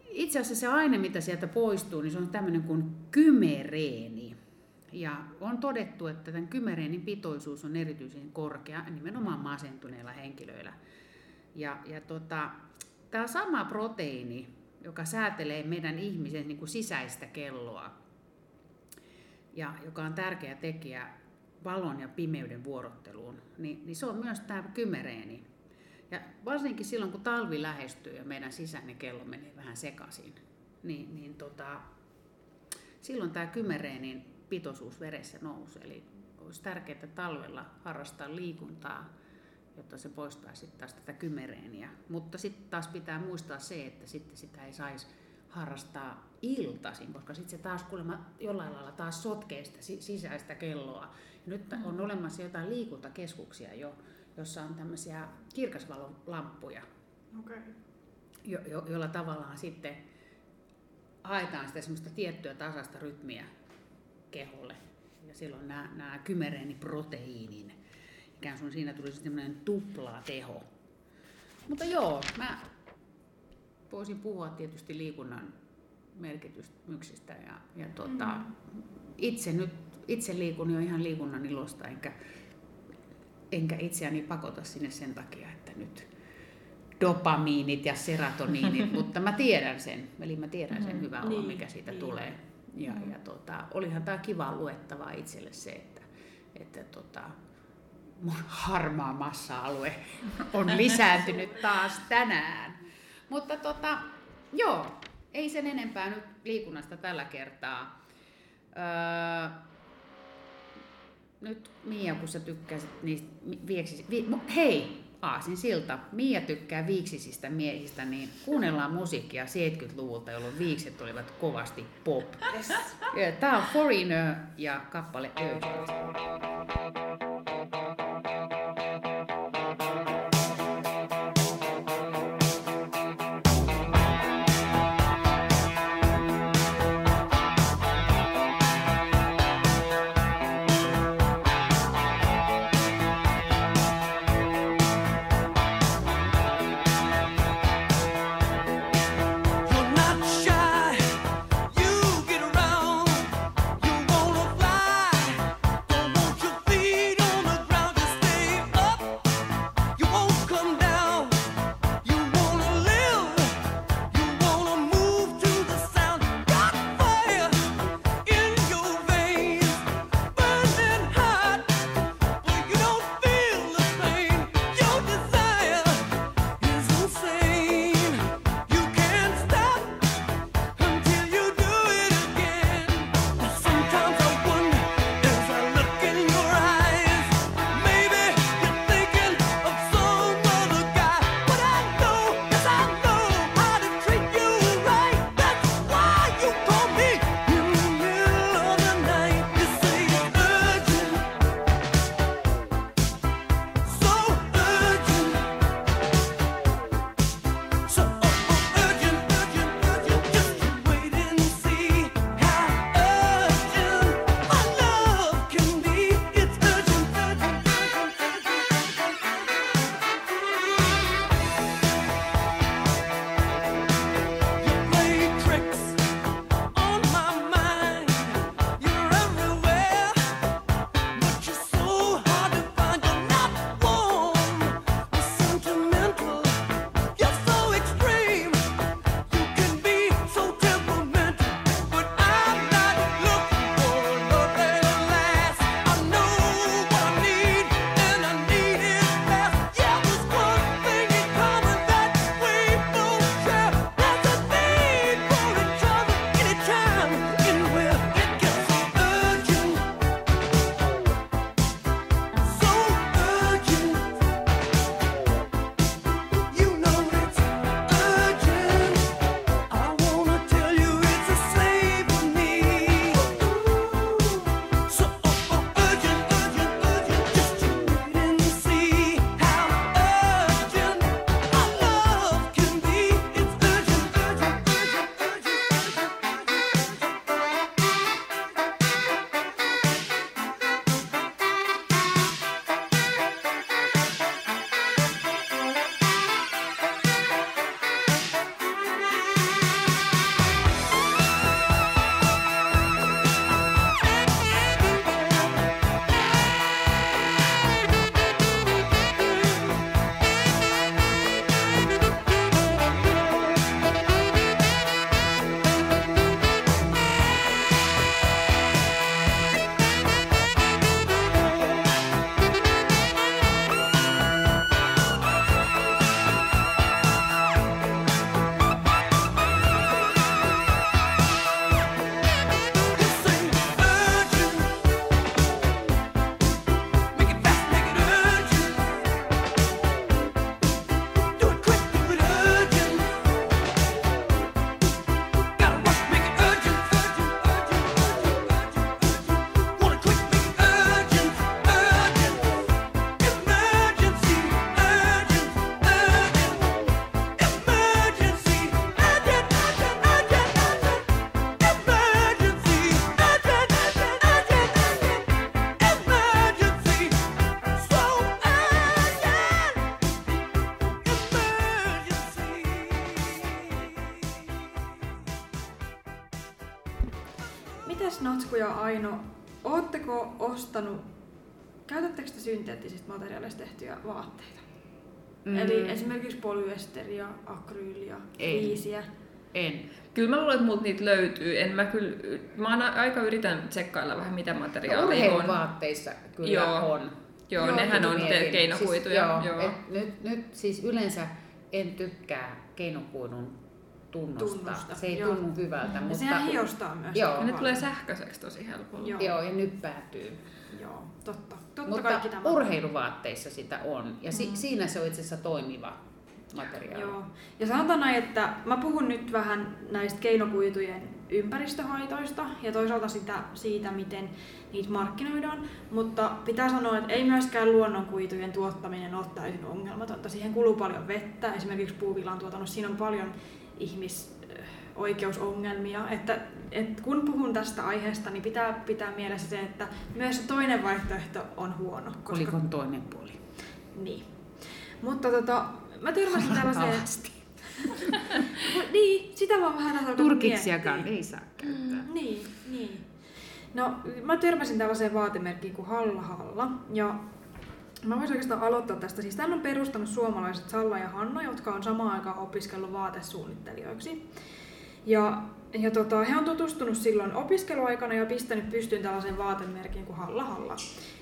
[SPEAKER 4] Itse asiassa se aine, mitä sieltä poistuu, niin se on tämmöinen kuin kymereeni. Ja on todettu, että tämän kymereenin pitoisuus on erityisen korkea nimenomaan masentuneilla henkilöillä. Ja, ja tota, tämä sama proteiini, joka säätelee meidän ihmisen niin kuin sisäistä kelloa, ja joka on tärkeä tekijä valon ja pimeyden vuorotteluun, niin, niin se on myös tämä kymereeni. Ja varsinkin silloin, kun talvi lähestyy ja meidän sisäinen kello menee vähän sekaisin, niin, niin tota, silloin tämä kymereenin pitoisuus veressä nousee. Eli olisi tärkeää talvella harrastaa liikuntaa, jotta se poistaisi sitten taas tätä kymereeniä. Mutta sitten taas pitää muistaa se, että sitten sitä ei saisi harrastaa iltaisin, koska sitten se taas kuulemma jollain lailla taas sotkee sitä si- sisäistä kelloa. Ja nyt on olemassa jotain liikuntakeskuksia jo, jossa on tämmöisiä kirkasvalolamppuja,
[SPEAKER 3] Okei.
[SPEAKER 4] jo, jo, jolla tavallaan sitten haetaan sitä semmoista tiettyä tasasta rytmiä keholle. Ja silloin nämä, nämä kymereeniproteiinin, ikään kuin siinä tulisi semmoinen tupla teho. Mutta joo, mä voisin puhua tietysti liikunnan merkitymyksistä ja, ja tota, mm. itse nyt itse liikun jo ihan liikunnan ilosta, enkä, enkä itseäni pakota sinne sen takia, että nyt dopamiinit ja serotoniinit, mutta mä tiedän sen, eli mä tiedän sen
[SPEAKER 3] Mm,
[SPEAKER 4] hyvän olon,
[SPEAKER 3] niin,
[SPEAKER 4] mikä siitä
[SPEAKER 3] niin.
[SPEAKER 4] tulee. Ja,
[SPEAKER 3] Mm.
[SPEAKER 4] ja tota, olihan tämä kiva luettavaa itselle se, että, että tota, mun harmaa massa-alue on lisääntynyt taas tänään. Mutta tota, joo, ei sen enempää nyt liikunnasta tällä kertaa. Öö, nyt Mia, kun sä tykkäsit niistä vieksisistä, vi, hei, Aasin silta, Mia tykkää viiksisistä miehistä, niin kuunnellaan musiikkia 70-luvulta, jolloin viikset olivat kovasti pop.
[SPEAKER 3] Yes.
[SPEAKER 4] Tää on Foreigner ja kappale Urgent.
[SPEAKER 3] Ja Aino, ootteko ostanut, käytättekö te synteettisistä materiaaleista tehtyjä vaatteita? Mm. Eli esimerkiksi polyesteriä, akryyliä,
[SPEAKER 4] Ei.
[SPEAKER 3] riisiä.
[SPEAKER 4] En.
[SPEAKER 5] Kyllä mä luulen, että multa niitä löytyy. En mä kyllä, mä aina aika yritän tsekkailla vähän mitä materiaalia on.
[SPEAKER 4] Urheiluvaatteissa kyllä
[SPEAKER 5] Joo.
[SPEAKER 4] on.
[SPEAKER 5] Joo,
[SPEAKER 3] Joo,
[SPEAKER 5] nehän on te- keinokuituja.
[SPEAKER 4] Siis,
[SPEAKER 5] joo.
[SPEAKER 4] joo, Et nyt, nyt siis yleensä en tykkää keinokuidun tunnusta.
[SPEAKER 3] Tunnusta,
[SPEAKER 4] Se ei
[SPEAKER 3] joo.
[SPEAKER 4] tunnu hyvältä, mutta...
[SPEAKER 3] sehän hiostaa myös.
[SPEAKER 4] Joo.
[SPEAKER 5] Ja ne tulee sähköiseksi tosi helpolla.
[SPEAKER 3] Joo.
[SPEAKER 4] Joo, ja nyt päätyy.
[SPEAKER 3] Joo, totta. Totta
[SPEAKER 4] Mutta
[SPEAKER 3] kaikki tämä.
[SPEAKER 4] urheiluvaatteissa sitä on. Ja si-
[SPEAKER 3] Mm.
[SPEAKER 4] siinä se on itse asiassa toimiva materiaali.
[SPEAKER 3] Joo. Ja sanotaan näin, että mä puhun nyt vähän näistä keinokuitujen ympäristöhaitoista ja toisaalta sitä, siitä, miten niitä markkinoidaan, mutta pitää sanoa, että ei myöskään luonnonkuitujen tuottaminen ole täysin ongelmatonta. Siihen kuluu paljon vettä, esimerkiksi puuvilan tuotannossa siinä on paljon ihmisoikeusongelmia, että, että kun puhun tästä aiheesta, niin pitää pitää mielessä se, että myös se toinen vaihtoehto on huono. Koska,
[SPEAKER 4] Kolikon toinen puoli.
[SPEAKER 3] niin. Mutta tota, mä törmäsin tällaiseen...
[SPEAKER 4] Alasti.
[SPEAKER 3] niin, sitä oon vähän
[SPEAKER 4] Turkiksiakaan ei saa käyttää.
[SPEAKER 3] Mm, niin, niin. No, mä törmäsin tällaiseen vaatemerkkiin kuin Halla Halla. Ja mä voisin oikeastaan aloittaa tästä. Siis tän on perustanut suomalaiset Salla ja Hanna, jotka on samaan aikaan opiskellut vaatesuunnittelijoiksi. Ja, ja tota, he on tutustunut silloin opiskeluaikana ja pistänyt pystyyn tällaisen vaatemerkin kuin Halla Halla.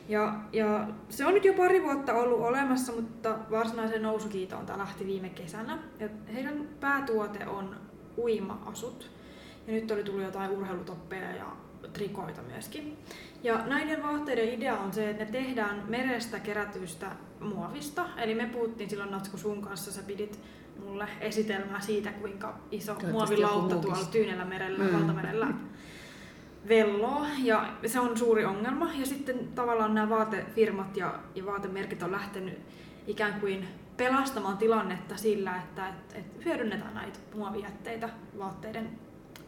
[SPEAKER 3] Ja, ja se on nyt jo pari vuotta ollut olemassa, mutta varsinaisen nousukiitoon tämä lähti viime kesänä. Ja heidän päätuote on uima-asut. Ja nyt oli tullut jotain urheilutoppeja ja trikoita myöskin. Ja näiden vaatteiden idea on se, että ne tehdään merestä kerätystä muovista. Eli me puhuttiin silloin Natsku sun kanssa, sä pidit mulle esitelmää siitä, kuinka iso muovilautta tuolla. Tyynellä merellä,
[SPEAKER 4] Mm.
[SPEAKER 3] mm. valtamerellä velloo. Ja se on suuri ongelma. Ja sitten tavallaan nämä vaatefirmat ja, ja vaatemerkit on lähtenyt ikään kuin pelastamaan tilannetta sillä, että et, et hyödynnetään näitä muovijätteitä vaatteiden,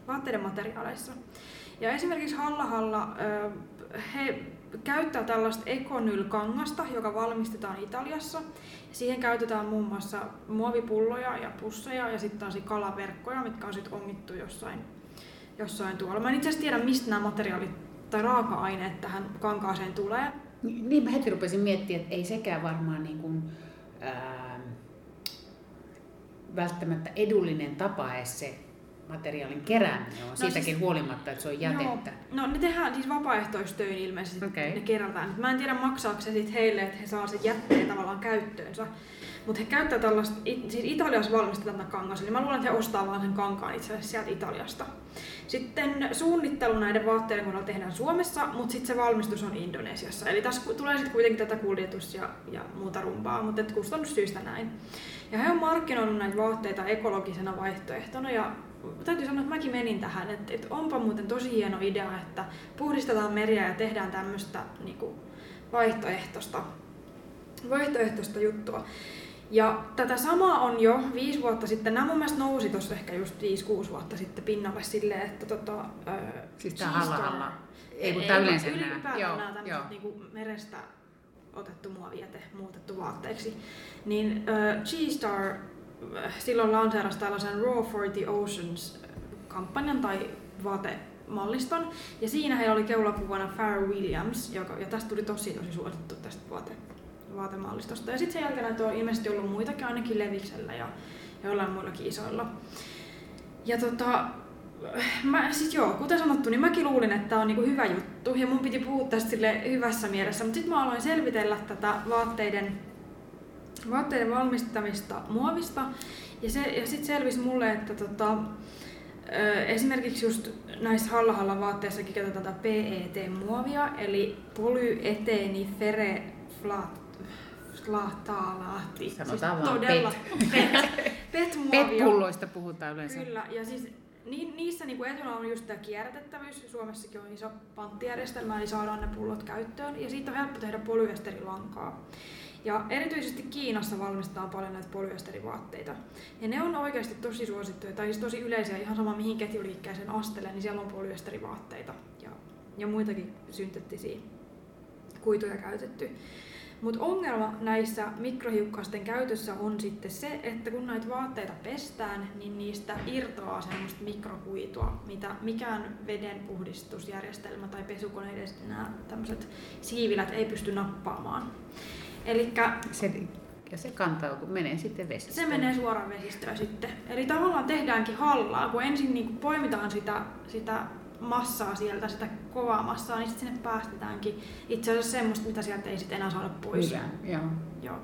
[SPEAKER 3] vaatteiden materiaaleissa. Ja esimerkiksi Halla Halla, ö, he käyttää tällaista Econyl-kangasta, joka valmistetaan Italiassa. Siihen käytetään muun muassa muovipulloja ja pusseja ja sitten taas kalaverkkoja, mitkä on sitten ongittu jossain, jossain tuolla. Mä en itse asiassa tiedä, mistä nämä materiaalit tai raaka-aineet tähän kankaaseen tulee.
[SPEAKER 4] Niin mä heti rupesin miettimään, että ei sekään varmaan niin kuin, ää, välttämättä edullinen tapa edes se materiaalin kerääminen on,
[SPEAKER 3] No
[SPEAKER 4] siitäkin
[SPEAKER 3] siis-
[SPEAKER 4] huolimatta, että se on jätettä.
[SPEAKER 3] Joo. No ne tehdään siis vapaaehtoistöin ilmeisesti,
[SPEAKER 4] Okei.
[SPEAKER 3] ne kerätään. Mä en tiedä maksaako se sit heille, että he saa sen jätteen tavallaan käyttöönsä. Mutta he käyttää tällaista, siis Italiassa valmistetaan kangas, eli mä luulen, että he ostaa vaan sen kankaan itse asiassa sieltä Italiasta. Sitten suunnittelu näiden vaatteiden kohdalla tehdään Suomessa, mutta sitten se valmistus on Indonesiassa. Eli tässä tulee sitten kuitenkin tätä kuljetus ja, ja muuta rumpaa, mutta et kustannussyistä näin. Ja he on markkinoinut näitä vaatteita ekologisena vaihtoehtona ja täytyy sanoa, että mäkin menin tähän, että, että onpa muuten tosi hieno idea, että puhdistetaan meriä ja tehdään tämmöistä niinku, vaihtoehtoista, vaihtoehtoista juttua. Ja tätä samaa on jo viisi vuotta sitten, nämä mun mielestä nousi tuossa ehkä just 5-6 vuotta sitten pinnalle silleen, että tota, ö,
[SPEAKER 4] Siis tää
[SPEAKER 3] Cheese
[SPEAKER 4] Halla
[SPEAKER 3] Star-
[SPEAKER 4] Halla. Ei, kun tää yleensä
[SPEAKER 3] ylipäätään
[SPEAKER 4] Joo,
[SPEAKER 3] nämä
[SPEAKER 4] joo.
[SPEAKER 3] niinku merestä otettu muovijäte muutettu vaatteeksi. Niin äh, G-Star silloin lanseerasi tällaisen Raw for the Oceans kampanjan tai vaatemalliston. Ja siinä heillä oli keulakuvana Pharrell Williams, joka, ja tästä tuli tosi tosi suosittu tästä vaate, vaatemallistosta. Ja sitten sen jälkeen näitä on ilmeisesti ollut muitakin, ainakin Leviksellä ja joillain muillakin isoilla. Ja tota, mä, siis joo, kuten sanottu, niin mäkin luulin, että tämä on niinku hyvä juttu ja mun piti puhua tästä sille hyvässä mielessä, mutta sitten mä aloin selvitellä tätä vaatteiden, vaatteiden valmistamista muovista ja, se, ja sitten selvisi mulle, että tota, esimerkiksi just näissä Halla vaatteissakin käytetään tätä PET-muovia, eli polyeteeni flaalaatti.
[SPEAKER 4] Sanotaan vaan
[SPEAKER 3] todella PET. PET-muovia.
[SPEAKER 4] PET-pulloista puhutaan yleensä.
[SPEAKER 3] Kyllä, ja siis ni, niissä niinku etuna on just tämä kierrätettävyys. Suomessakin on iso panttijärjestelmä, eli saadaan ne pullot käyttöön. Ja siitä on helppo tehdä polyesterilankaa. Ja erityisesti Kiinassa valmistetaan paljon näitä polyesterivaatteita. Ja ne on oikeasti tosi suosittuja, tai siis tosi yleisiä, ihan sama mihin ketjuliikkeeseen astelee, niin siellä on polyesterivaatteita ja, ja muitakin synteettisiä kuituja käytetty. Mutta ongelma näissä mikrohiukkasten käytössä on sitten se, että kun näitä vaatteita pestään, niin niistä irtoaa semmoista mikrokuitua, mitä mikään vedenpuhdistusjärjestelmä tai pesukoneiden nämä tämmöiset siivilät ei pysty nappaamaan. Elikkä
[SPEAKER 4] Se, ja se kantautuu, menee sitten vesistöön.
[SPEAKER 3] se menee suoraan vesistöön sitten. Eli tavallaan tehdäänkin hallaa, kun ensin niin kuin poimitaan sitä, sitä massaa sieltä, sitä kovaa massaa, niin sitten sinne päästetäänkin itse asiassa semmoista, mitä sieltä ei sitten enää saada pois.
[SPEAKER 4] Hyvä, joo.
[SPEAKER 3] Joo.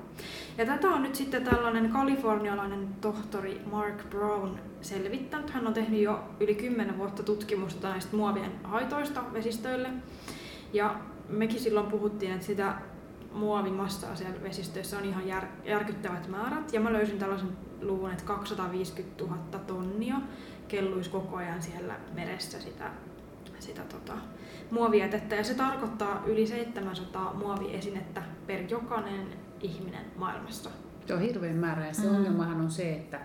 [SPEAKER 3] Ja tätä on nyt sitten tällainen kalifornialainen tohtori Mark Brown selvittänyt. Hän on tehnyt jo yli 10 vuotta tutkimusta näistä muovien haitoista vesistöille. Ja mekin silloin puhuttiin, että sitä muovimassaa siellä vesistöissä on ihan jär, järkyttävät määrät. Ja mä löysin tällaisen luvun, että 250 000 tonnia kelluisi koko ajan siellä meressä sitä, sitä tota, muovijätettä. Ja se tarkoittaa yli 700 muoviesinettä per jokainen ihminen maailmassa.
[SPEAKER 4] Se on hirveän määrä ja se
[SPEAKER 3] Mm.
[SPEAKER 4] ongelmahan on se, että,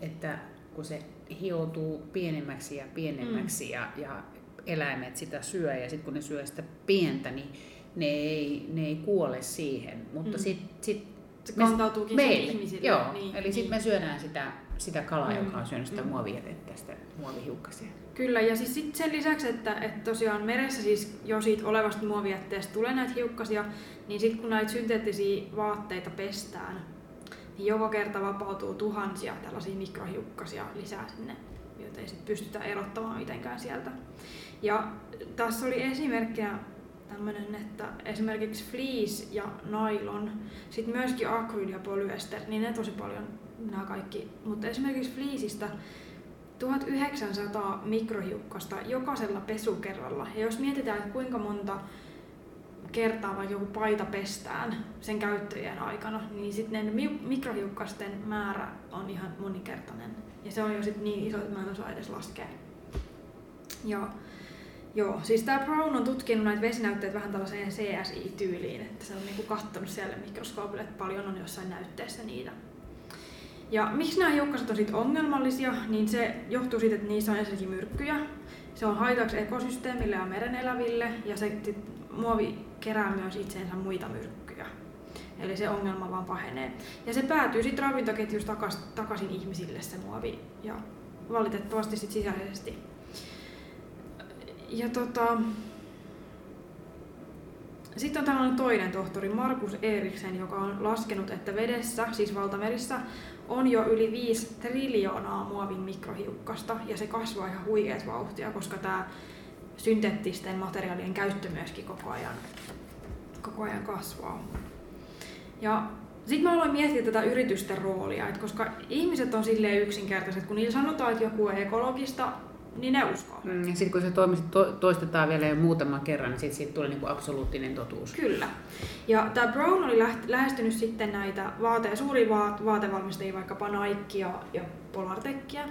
[SPEAKER 4] että kun se hioutuu pienemmäksi ja pienemmäksi
[SPEAKER 3] Mm.
[SPEAKER 4] ja, ja eläimet sitä syö ja sitten kun ne syö sitä pientä, niin ne ei, ne ei kuole siihen. Mutta
[SPEAKER 3] Mm.
[SPEAKER 4] sitten sit
[SPEAKER 3] Se
[SPEAKER 4] me-
[SPEAKER 3] kantautuukin sinne
[SPEAKER 4] meille,
[SPEAKER 3] ihmisille.
[SPEAKER 4] Joo,
[SPEAKER 3] Niin,
[SPEAKER 4] eli
[SPEAKER 3] niin.
[SPEAKER 4] sitten me syödään sitä, sitä kalaa,
[SPEAKER 3] Mm.
[SPEAKER 4] joka on syönyt sitä
[SPEAKER 3] Mm.
[SPEAKER 4] muovijätettä, sitä muovihiukkasia.
[SPEAKER 3] Kyllä, ja siis sit sen lisäksi, että, että tosiaan meressä siis jo siitä olevasta muovijätteestä tulee näitä hiukkasia, niin sitten kun näitä synteettisiä vaatteita pestään, niin joka kerta vapautuu tuhansia tällaisia mikrohiukkasia lisää sinne, joita ei sit pystytä erottamaan mitenkään sieltä. Ja tässä oli esimerkkinä tämmöinen, että esimerkiksi fleece ja nylon, sitten myöskin akryl ja polyester, niin ne tosi paljon nämä kaikki. Mutta esimerkiksi fleeceistä 1900 mikrohiukkasta jokaisella pesukerralla. Ja jos mietitään, että kuinka monta kertaa vaikka joku paita pestään sen käyttöjen aikana, niin sitten ne mi- mikrohiukkasten määrä on ihan monikertainen. Ja se on jo sit niin iso, että mä en osaa edes laskea. Ja Joo, siis tämä Brown on tutkinut näitä vesinäytteitä vähän tällaiseen CSI-tyyliin, että se on niinku kattonut siellä mikroskoopille, että paljon on jossain näytteessä niitä. Ja miksi nämä hiukkaset on sit ongelmallisia, niin se johtuu siitä, että niissä on ensinnäkin myrkkyjä. Se on haitaksi ekosysteemille ja meren eläville ja se muovi kerää myös itseensä muita myrkkyjä. Eli se ongelma vaan pahenee. Ja se päätyy sitten ravintoketjussa takaisin ihmisille se muovi ja valitettavasti sit sisäisesti. Ja tota, sitten on tällainen toinen tohtori, Markus Eriksen, joka on laskenut, että vedessä, siis valtamerissä, on jo yli 5 triljoonaa muovin mikrohiukkasta ja se kasvaa ihan huikeat vauhtia, koska tämä synteettisten materiaalien käyttö myöskin koko ajan, koko ajan kasvaa. Ja sitten mä aloin miettiä tätä yritysten roolia, että koska ihmiset on silleen yksinkertaiset, kun niillä sanotaan, että joku on ekologista, niin ne uskoo.
[SPEAKER 4] Mm, ja sitten kun se to, toistetaan vielä jo muutaman kerran, niin sitten siitä tulee niinku absoluuttinen totuus.
[SPEAKER 3] Kyllä. Ja tämä Brown oli läht- lähestynyt sitten näitä vaate- suuria vaat- vaatevalmistajia, vaikkapa Nikea ja Polarteckia.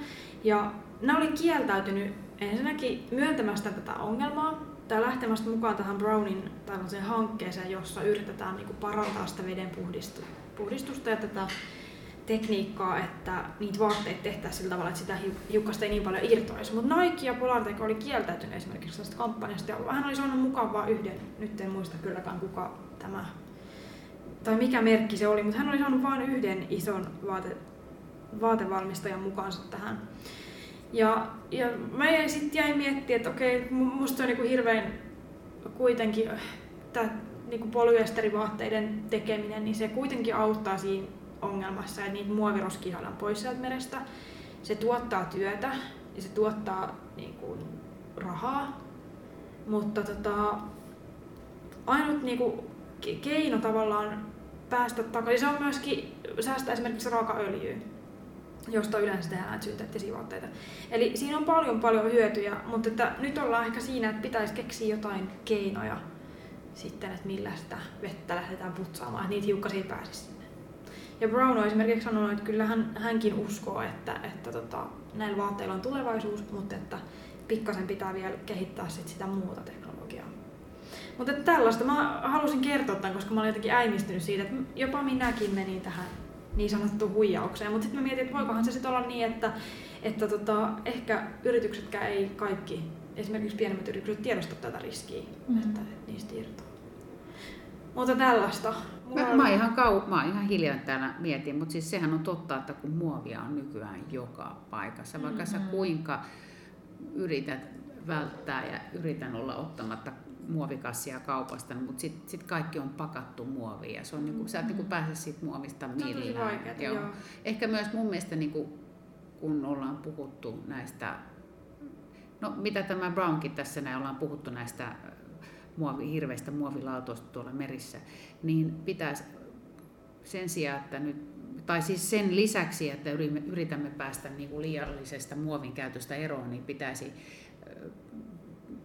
[SPEAKER 3] Ja nämä oli kieltäytynyt ensinnäkin myöntämästä tätä ongelmaa tai lähtemästä mukaan tähän Brownin tällaiseen hankkeeseen, jossa yritetään niinku parantaa sitä veden puhdistu- puhdistusta ja tätä tekniikkaa, että niitä vaatteita tehtäisiin sillä tavalla, että sitä hiu- hiukkasta ei niin paljon irtoisi. Mutta Nike ja Polartec oli kieltäytynyt esimerkiksi tästä kampanjasta ja hän oli saanut mukaan vain yhden, nyt en muista kylläkään kuka tämä, tai mikä merkki se oli, mutta hän oli saanut vain yhden ison vaate, vaatevalmistajan mukaansa tähän. Ja, ja mä sitten jäin miettimään, että okei, mu- musta on niinku hirveän kuitenkin tää niinku polyesterivaatteiden tekeminen, niin se kuitenkin auttaa siinä ongelmassa, että niitä muoviroskia saadaan pois sieltä merestä. Se tuottaa työtä ja se tuottaa niin kuin, rahaa, mutta tota, ainut niin kuin, ke- keino tavallaan päästä takaisin, se on myöskin säästää esimerkiksi raakaöljyä, josta yleensä tehdään synteettisiä vaatteita. Eli siinä on paljon paljon hyötyjä, mutta että nyt ollaan ehkä siinä, että pitäisi keksiä jotain keinoja sitten, että millä sitä vettä lähdetään putsaamaan, että niitä hiukkasia pääsisi. Ja Brown on esimerkiksi sanonut, että kyllä hän, hänkin uskoo, että, että tota, näillä vaatteilla on tulevaisuus, mutta että pikkasen pitää vielä kehittää sit sitä muuta teknologiaa. Mutta että tällaista mä halusin kertoa tämän, koska mä olin jotenkin äimistynyt siitä, että jopa minäkin menin tähän niin sanottuun huijaukseen. Mutta sitten mä mietin, että voikohan se sitten olla niin, että, että tota, ehkä yrityksetkään ei kaikki, esimerkiksi pienemmät yritykset, tiedosta tätä riskiä,
[SPEAKER 5] Mhm.
[SPEAKER 3] mm. että niistä irtoaa. Mutta tällaista. Mulla
[SPEAKER 4] Mä,
[SPEAKER 3] on-
[SPEAKER 4] mä, oon ihan kau, mä oon ihan hiljaa täällä mietin, mutta siis sehän on totta, että kun muovia on nykyään joka paikassa, vaikka sä kuinka yrität välttää ja yritän olla ottamatta muovikassia kaupasta, mutta sitten sit kaikki on pakattu muoviin ja se on niinku, sä et niinku pääse siitä muovista millään.
[SPEAKER 3] vaikeeta, joo.
[SPEAKER 4] Ehkä myös mun mielestä niinku, kun ollaan puhuttu näistä, no mitä tämä Brownkin tässä näin, ollaan puhuttu näistä muovi, hirveistä muovilautoista tuolla merissä, niin pitäisi sen sijaan, että nyt, tai siis sen lisäksi, että yritämme- päästä niin kuin liiallisesta muovin käytöstä eroon, niin pitäisi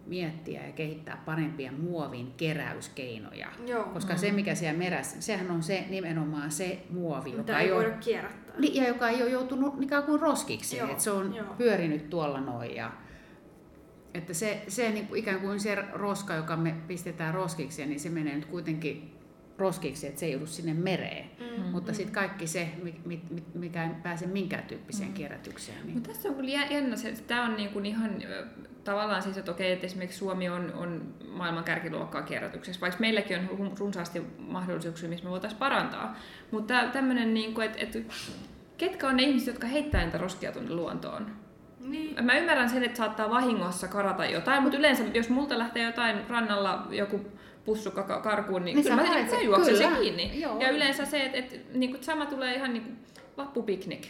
[SPEAKER 4] miettiä ja kehittää parempia muovin keräyskeinoja.
[SPEAKER 3] Joo.
[SPEAKER 4] Koska se, mikä siellä merässä, sehän on se nimenomaan se muovi, joka
[SPEAKER 3] Mitä ei
[SPEAKER 4] ole,
[SPEAKER 3] voida kierrättää.
[SPEAKER 4] niin, ja joka ei ole joutunut ikään kuin roskiksi,
[SPEAKER 3] Joo,
[SPEAKER 4] että se on
[SPEAKER 3] joo.
[SPEAKER 4] pyörinyt tuolla noin. Ja, että se, se niin kuin ikään kuin se roska, joka me pistetään roskiksi, niin se menee nyt kuitenkin roskiksi, että se ei joudu sinne mereen.
[SPEAKER 3] Mm.
[SPEAKER 4] Mutta sitten kaikki se, mi- mi- mi- mikä ei pääse minkään tyyppiseen kierrätykseen. Niin...
[SPEAKER 5] Mutta tässä on kyllä jä- jännä tämä on niin kuin ihan tavallaan siis, että okei, että esimerkiksi Suomi on, on maailman kärkiluokkaa kierrätyksessä, vaikka meilläkin on ru- runsaasti mahdollisuuksia, missä me voitaisiin parantaa. Mutta tämmöinen, niin kuin, että, että ketkä on ne ihmiset, jotka heittää niitä roskia tuonne luontoon?
[SPEAKER 3] Niin.
[SPEAKER 5] Mä ymmärrän sen, että saattaa vahingossa karata jotain, mutta yleensä jos multa lähtee jotain rannalla joku pussukka ka- karkuun, niin,
[SPEAKER 4] Niin
[SPEAKER 5] kyllä mä, mä
[SPEAKER 4] sen,
[SPEAKER 5] juoksen sen
[SPEAKER 4] kyllä.
[SPEAKER 5] kiinni.
[SPEAKER 4] Joo.
[SPEAKER 5] Ja yleensä se, että, että niin kuin, sama tulee ihan niin kuin vappupiknik.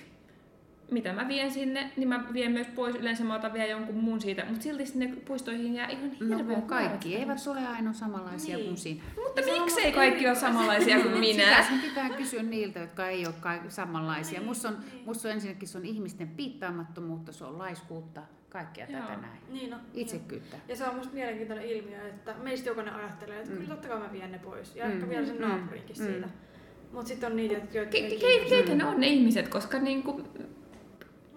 [SPEAKER 5] Mitä mä vien sinne, niin mä vien myös pois. Yleensä mä otan vielä jonkun muun siitä, mutta silti sinne puistoihin jää ihan
[SPEAKER 4] No kun kaikki eivät ole aina samanlaisia
[SPEAKER 3] Niin.
[SPEAKER 4] kuin sinä.
[SPEAKER 5] Mutta miksei kaikki ole samanlaisia kuin
[SPEAKER 4] Sitä
[SPEAKER 5] minä?
[SPEAKER 4] sen pitää kysyä niiltä, jotka ei ole samanlaisia. Musta on, musta on ensinnäkin se on ihmisten piittaamattomuutta, se on laiskuutta, kaikkea
[SPEAKER 5] Joo.
[SPEAKER 4] tätä näin.
[SPEAKER 3] Niin no.
[SPEAKER 4] Itsekyyttä.
[SPEAKER 3] Ja se on musta mielenkiintoinen ilmiö, että meistä jokainen ajattelee, että
[SPEAKER 4] Mm.
[SPEAKER 3] kyllä totta kai mä vien ne pois. Ja
[SPEAKER 4] Mm,
[SPEAKER 3] ehkä vielä sen
[SPEAKER 4] mm,
[SPEAKER 3] naapurinkin
[SPEAKER 4] mm.
[SPEAKER 3] siitä. Mutta sitten on niitä, jotka...
[SPEAKER 5] Ke, ke, keitä ne on ne ihmiset, koska niinku,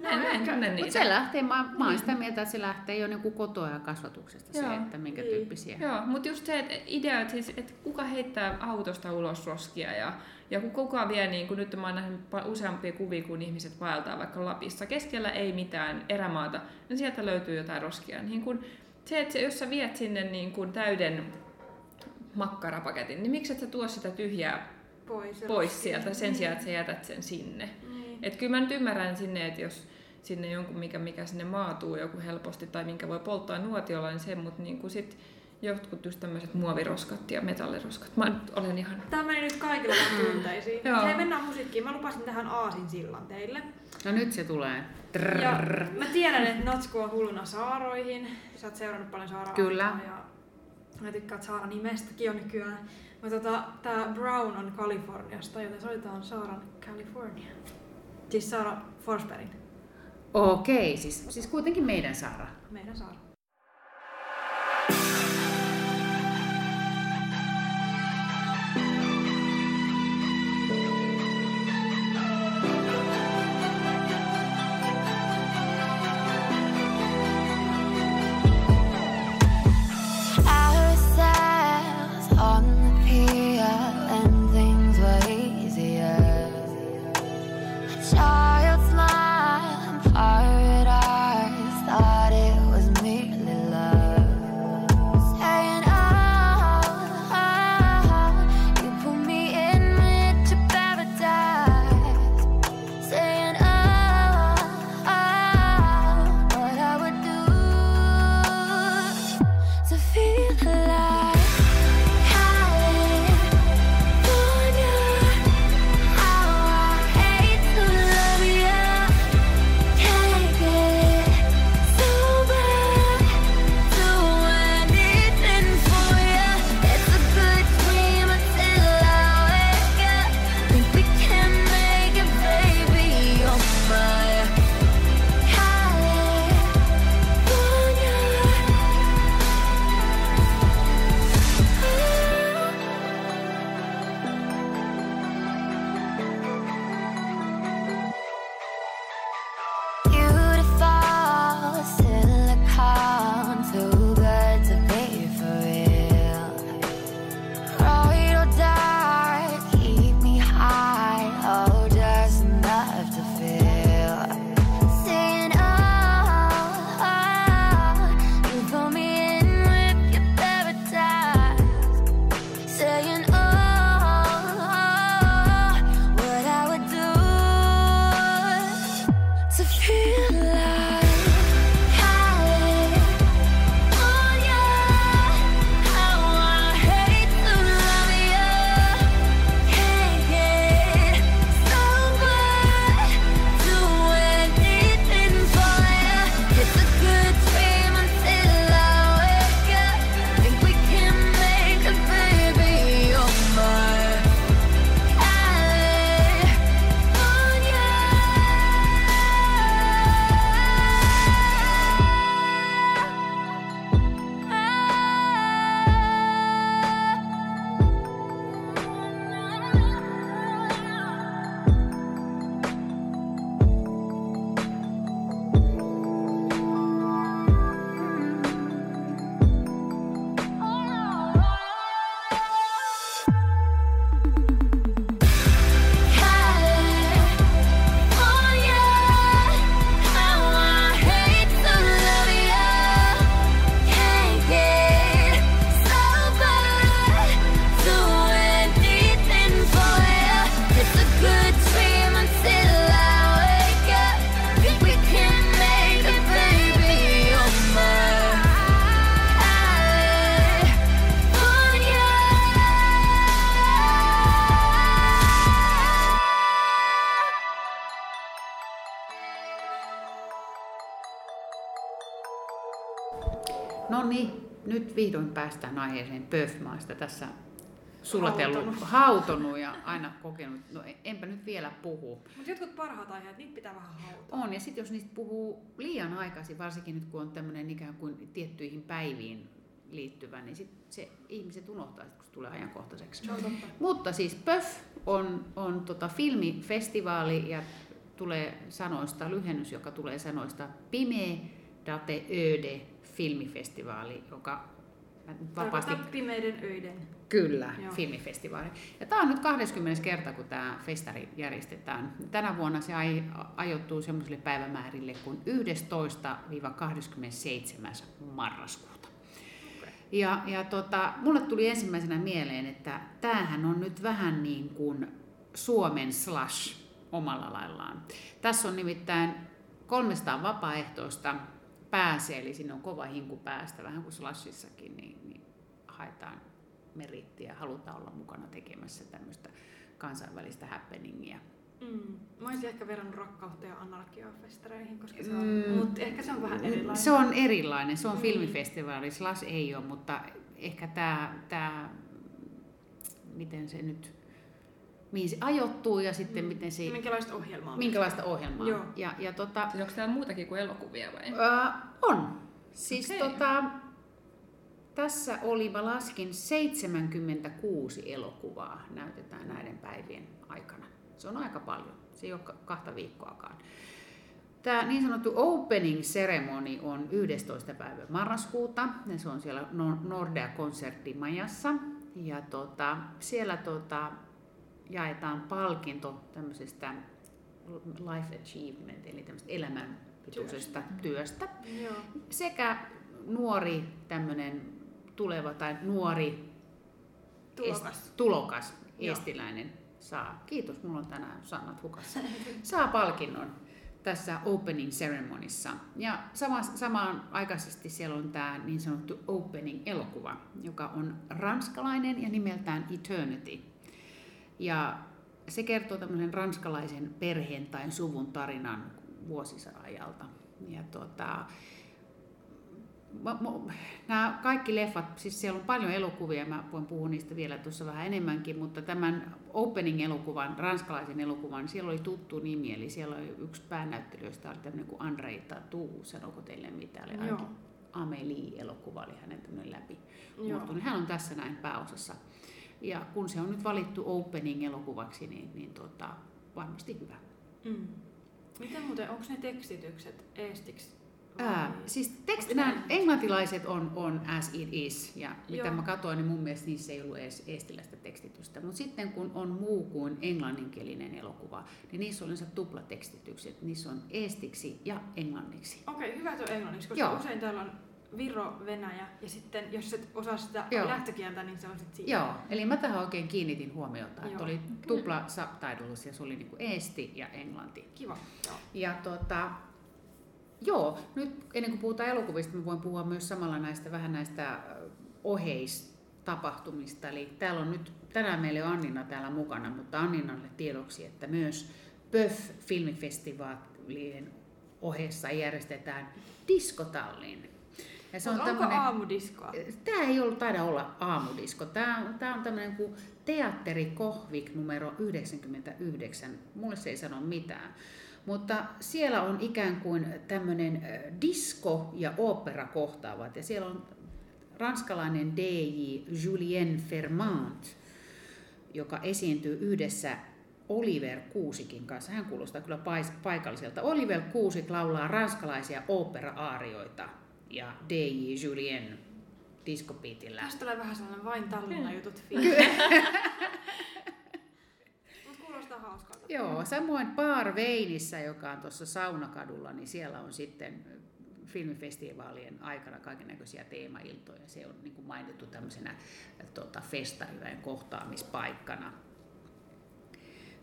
[SPEAKER 5] en, mä en tunne
[SPEAKER 4] Mutta
[SPEAKER 5] niitä.
[SPEAKER 4] se lähtee, mä, mä oon sitä mieltä, että se lähtee jo niin kotoa ja kasvatuksesta se,
[SPEAKER 5] Joo.
[SPEAKER 4] että minkä
[SPEAKER 3] Niin.
[SPEAKER 4] tyyppisiä.
[SPEAKER 5] Joo, mutta just se että idea, että, siis, että kuka heittää autosta ulos roskia ja, ja kun kuka vie, niin kun nyt mä oon nähnyt useampia kuvia, kun ihmiset vaeltaa vaikka Lapissa, keskellä ei mitään erämaata, niin sieltä löytyy jotain roskia. Niin kun, se, että se, jos sä viet sinne niin kun täyden makkarapaketin, niin miksi et sä tuo sitä tyhjää
[SPEAKER 3] pois, ja
[SPEAKER 5] pois
[SPEAKER 3] roskia.
[SPEAKER 5] sieltä sen sijaan, että sä jätät sen sinne?
[SPEAKER 3] Niin.
[SPEAKER 5] Et kyllä mä nyt ymmärrän sinne, että jos sinne jonkun, mikä, mikä sinne maatuu joku helposti tai minkä voi polttaa nuotiolla, niin se, mutta niin kuin sit jotkut just tämmöiset muoviroskat ja metalliroskat. Mä nyt olen ihan...
[SPEAKER 3] Tämä meni nyt kaikille vähän tunteisiin.
[SPEAKER 5] Joo.
[SPEAKER 3] Hei, mennään musiikkiin. Mä lupasin tähän Aasin sillan teille.
[SPEAKER 4] No nyt se tulee.
[SPEAKER 3] Ja
[SPEAKER 4] Trrrr.
[SPEAKER 3] mä tiedän, että Natsku on hulluna Saaroihin. Sä oot seurannut paljon Saaraa.
[SPEAKER 4] Kyllä.
[SPEAKER 3] Ja mä tykkään Saara nimestäkin jo nykyään. Mutta tota, tää Brown on Kaliforniasta, joten soitetaan Saaran California. Siis Saara Forsbergin,
[SPEAKER 4] Okei, siis, siis kuitenkin meidän Saara.
[SPEAKER 3] meidän Saara.
[SPEAKER 4] Vihdoin päästään aiheeseen Pöfmaista tässä sulatellut,
[SPEAKER 3] Hautonut.
[SPEAKER 4] hautonut ja aina kokenut, no enpä nyt vielä puhu.
[SPEAKER 3] Mutta jotkut parhaat aiheet, niitä pitää vähän hautaa.
[SPEAKER 4] On, ja sitten jos niistä puhuu liian aikaisin, varsinkin nyt kun on tämmöinen ikään kuin tiettyihin päiviin liittyvä, niin sit se ihmiset unohtaa, sit, kun se tulee ajankohtaiseksi.
[SPEAKER 3] Totta.
[SPEAKER 4] Mutta siis PÖF on, on tota filmifestivaali ja tulee sanoista, lyhennys, joka tulee sanoista Pime Date Öde filmifestivaali, joka vapaasti
[SPEAKER 3] Tarkoittaa pimeiden öiden.
[SPEAKER 4] Kyllä,
[SPEAKER 3] Joo.
[SPEAKER 4] filmifestivaali. Ja tämä on nyt 20. kerta, kun tämä festari järjestetään. Tänä vuonna se ai- ajoittuu semmoisille päivämäärille kuin 11-27. marraskuuta. Ja, ja tota, mulle tuli ensimmäisenä mieleen, että tämähän on nyt vähän niin kuin Suomen slash omalla laillaan. Tässä on nimittäin 300 vapaaehtoista pääsee, eli siinä on kova hinku päästä, vähän kuin slashissakin, niin, niin haetaan merittiä, halutaan olla mukana tekemässä tämmöistä kansainvälistä happeningia.
[SPEAKER 3] Mm. Mä olisin ehkä verrannut rakkautta ja anarkiaa festareihin, koska se on,
[SPEAKER 4] Mm.
[SPEAKER 3] mm. mutta ehkä se on vähän erilainen.
[SPEAKER 4] Se on erilainen, se on
[SPEAKER 3] Mm.
[SPEAKER 4] filmifestivaali, Slash ei ole, mutta ehkä tämä, tämä miten se nyt, mihin se ajoittuu ja sitten
[SPEAKER 3] Mm.
[SPEAKER 4] miten se,
[SPEAKER 3] Minkälaista ohjelmaa?
[SPEAKER 4] minkälaista ohjelmaa.
[SPEAKER 3] Joo.
[SPEAKER 4] Ja, ja tota,
[SPEAKER 5] Siis onko täällä muutakin kuin elokuvia vai?
[SPEAKER 4] Ää, on. Siis
[SPEAKER 5] Okei.
[SPEAKER 4] tota, tässä oli, mä laskin 76 elokuvaa näytetään näiden päivien aikana. Se on aika paljon. Se ei ole ka- kahta viikkoakaan. Tämä niin sanottu opening ceremony on 11. päivä marraskuuta ja se on siellä Nor- Nordea konserttimajassa. Ja tota, siellä tota, jaetaan palkinto tämmöisestä life achievement, eli tämmöistä elämänpituisesta työstä.
[SPEAKER 3] Joo.
[SPEAKER 4] Sekä nuori tämmöinen tuleva tai nuori
[SPEAKER 3] Tulokas.
[SPEAKER 4] est- tulokas estiläinen saa, kiitos, mulla on tänään sanat hukassa, saa palkinnon tässä opening ceremonissa. Ja sama, samaan aikaisesti siellä on tämä niin sanottu opening-elokuva, joka on ranskalainen ja nimeltään Eternity. Ja se kertoo tämmöisen ranskalaisen perheen tai suvun tarinan vuosisadan ajalta. Ja tota, nämä kaikki leffat, siis siellä on paljon elokuvia, mä voin puhua niistä vielä tuossa vähän enemmänkin, mutta tämän opening-elokuvan, ranskalaisen elokuvan, siellä oli tuttu nimi, eli siellä oli yksi päänäyttelijöistä, oli tämmöinen kuin Andrei Tatu, sanoiko teille mitä, oli ainakin. Amelie-elokuva oli hänen tämmöinen läpi. Hän on tässä näin pääosassa. Ja kun se on nyt valittu opening-elokuvaksi, niin, niin tota, varmasti hyvä.
[SPEAKER 3] Mm. Miten muuten, onko ne tekstitykset eestiksi?
[SPEAKER 4] Ää, siis teksti,
[SPEAKER 3] Onks
[SPEAKER 4] nämä englantilaiset on, on as it is, ja mitä
[SPEAKER 3] Joo.
[SPEAKER 4] mä katsoin, niin mun mielestä niissä ei ollut edes eestiläistä tekstitystä. Mutta sitten kun on muu kuin englanninkielinen elokuva, niin niissä on yleensä tuplatekstitykset. Niissä on eestiksi ja englanniksi.
[SPEAKER 3] Okei, hyvä tuo englanniksi, koska
[SPEAKER 4] Joo.
[SPEAKER 3] usein täällä on Viro, Venäjä ja sitten jos et osaa sitä
[SPEAKER 4] Joo.
[SPEAKER 3] lähtökieltä, niin se on sitten siinä.
[SPEAKER 4] Joo, eli mä tähän oikein kiinnitin huomiota, että oli tupla subtitles ja se oli niinku eesti ja englanti.
[SPEAKER 3] Kiva. Joo.
[SPEAKER 4] Ja tota, joo, nyt ennen kuin puhutaan elokuvista, mä voin puhua myös samalla näistä vähän näistä oheistapahtumista. Eli täällä on nyt, tänään meillä on Annina täällä mukana, mutta Anninalle tiedoksi, että myös PÖF filmifestivaalien ohessa järjestetään diskotallin. Ja
[SPEAKER 3] Se on onko
[SPEAKER 4] tämmönen-
[SPEAKER 3] aamudiskoa?
[SPEAKER 4] Tämä ei ollut taida olla aamudisko. Tämä on, tämä on tämmöinen kuin Teatteri Kohvik numero 99. Mulle se ei sano mitään. Mutta siellä on ikään kuin tämmöinen disko ja opera kohtaavat. Ja siellä on ranskalainen DJ Julien Fermant, joka esiintyy yhdessä Oliver Kuusikin kanssa. Hän kuulostaa kyllä paikalliselta. Oliver Kuusik laulaa ranskalaisia opera-aarioita ja DJ Julien diskopiitillä.
[SPEAKER 3] Tästä tulee vähän sellainen vain Tallinna jutut Mutta kuulostaa hauskalta.
[SPEAKER 4] Joo, samoin Bar Veinissä, joka on tuossa Saunakadulla, niin siellä on sitten filmifestivaalien aikana kaikenlaisia teemailtoja. Se on niin kuin mainittu tämmöisenä tota, festariväen kohtaamispaikkana.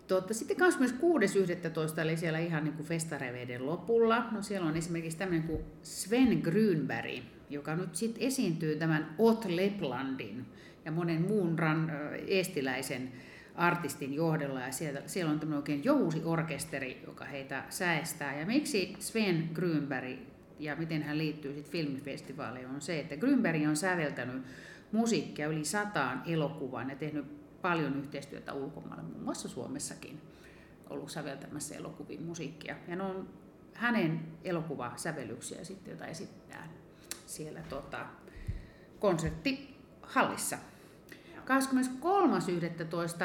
[SPEAKER 4] Totta, sitten 26.11. eli siellä ihan niin kuin festareveiden lopulla. No siellä on esimerkiksi tämmöinen kuin Sven Grünberg, joka nyt sitten esiintyy tämän Ot Leplandin ja monen muun ran, eestiläisen artistin johdolla. Ja siellä, siellä on tämmöinen oikein jousiorkesteri, joka heitä säestää. Ja miksi Sven Grünberg ja miten hän liittyy sitten filmifestivaaleihin, on se, että Grünberg on säveltänyt musiikkia yli sataan elokuvaan ja tehnyt paljon yhteistyötä ulkomailla, muun muassa Suomessakin ollut säveltämässä elokuviin musiikkia. Ja ne on hänen elokuvasävellyksiä sitten, joita esittää siellä tota, konserttihallissa.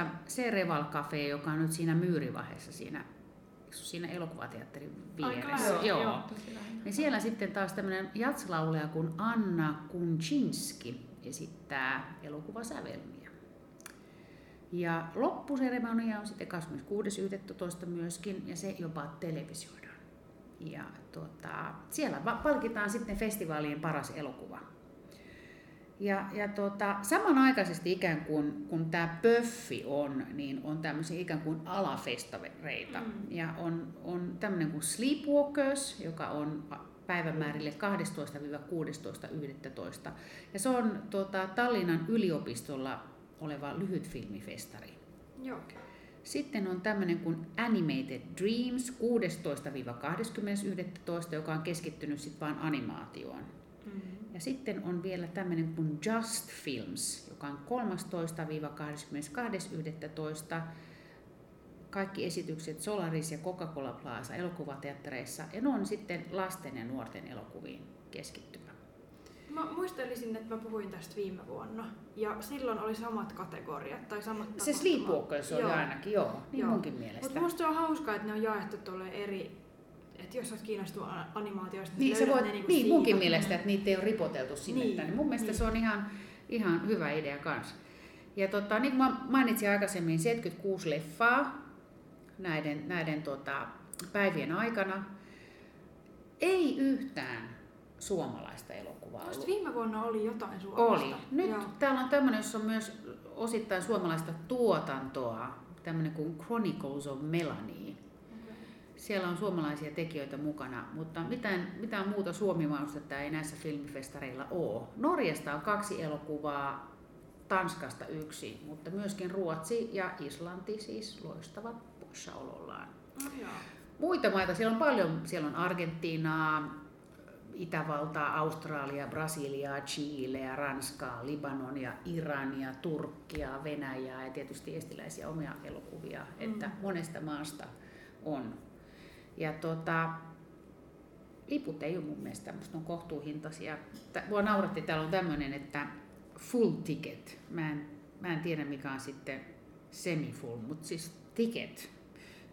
[SPEAKER 4] 23.11. se Reval Cafe, joka on nyt siinä myyrivaiheessa siinä, siinä elokuvateatterin vieressä.
[SPEAKER 3] lähellä,
[SPEAKER 4] Joo.
[SPEAKER 3] joo.
[SPEAKER 5] Lähellä.
[SPEAKER 4] Niin siellä sitten taas tämmöinen jatslaulaja kuin Anna Kunczynski esittää elokuvasävelmiä. Ja loppuseremonia on sitten 26.11. myöskin, ja se jopa televisioidaan. Ja tuota, siellä palkitaan sitten festivaalien paras elokuva. Ja, ja tuota, samanaikaisesti ikään kuin kun tämä pöffi on, niin on tämmöisiä ikään kuin alafestareita. Mm. Ja on, on tämmöinen kuin Sleepwalkers, joka on päivämäärille 12-16.11. Ja se on tuota, Tallinnan yliopistolla oleva lyhyt filmifestari.
[SPEAKER 3] Joo.
[SPEAKER 4] Sitten on tämmöinen kuin Animated Dreams 16-20.11, joka on keskittynyt sitten vain animaatioon.
[SPEAKER 3] Mm.
[SPEAKER 4] Ja sitten on vielä tämmöinen kuin Just Films, joka on 13-22.11. Kaikki esitykset Solaris ja Coca-Cola Plaza elokuvateattereissa. Ja ne on sitten lasten ja nuorten elokuviin keskittyvä.
[SPEAKER 3] Mä muistelisin, että mä puhuin tästä viime vuonna. Ja silloin oli samat kategoriat tai samat
[SPEAKER 4] Se
[SPEAKER 3] tapahtumat.
[SPEAKER 4] Sleepwalkers oli
[SPEAKER 3] Joo.
[SPEAKER 4] ainakin, joo, niin
[SPEAKER 3] Joo.
[SPEAKER 4] munkin mielestä.
[SPEAKER 3] Mutta musta on hauskaa, että ne on jaettu tuolle eri... Että jos olet kiinnostunut animaatioista,
[SPEAKER 4] Niin, se voi,
[SPEAKER 3] ne niinku
[SPEAKER 4] niin munkin mielestä, että niitä ei ole ripoteltu sinne.
[SPEAKER 3] Niin,
[SPEAKER 4] niin mun mielestä
[SPEAKER 3] niin.
[SPEAKER 4] se on ihan, ihan hyvä idea kanssa. Ja tota, niin kuin mainitsin aikaisemmin, 76 leffaa näiden, näiden tota, päivien aikana. Ei yhtään suomalaista elokuvaa
[SPEAKER 3] Musta
[SPEAKER 4] ollut.
[SPEAKER 3] viime vuonna oli jotain suomalaista.
[SPEAKER 4] Oli. Nyt
[SPEAKER 3] Joo.
[SPEAKER 4] täällä on tämmöinen, jossa on myös osittain suomalaista tuotantoa, tämmöinen kuin Chronicles of Melanie. Siellä on suomalaisia tekijöitä mukana, mutta mitään, mitään muuta suomimaustetta ei näissä filmifestareilla ole. Norjasta on kaksi elokuvaa, Tanskasta yksi, mutta myöskin Ruotsi ja Islanti siis loistavat poissaolollaan.
[SPEAKER 3] No, joo.
[SPEAKER 4] Muita maita, siellä on paljon, siellä on Argentiinaa, Itävaltaa, Australia, Brasiliaa, Chileä, Ranskaa, Libanonia, Irania, Turkkia, Venäjää ja tietysti estiläisiä omia elokuvia, että
[SPEAKER 3] Mm.
[SPEAKER 4] monesta maasta on. Ja tota, liput ei ole mun mielestä, musta on kohtuuhintaisia. Mua nauratti, täällä on tämmöinen, että full ticket. Mä en, mä en tiedä mikä on sitten semi full, mutta siis ticket.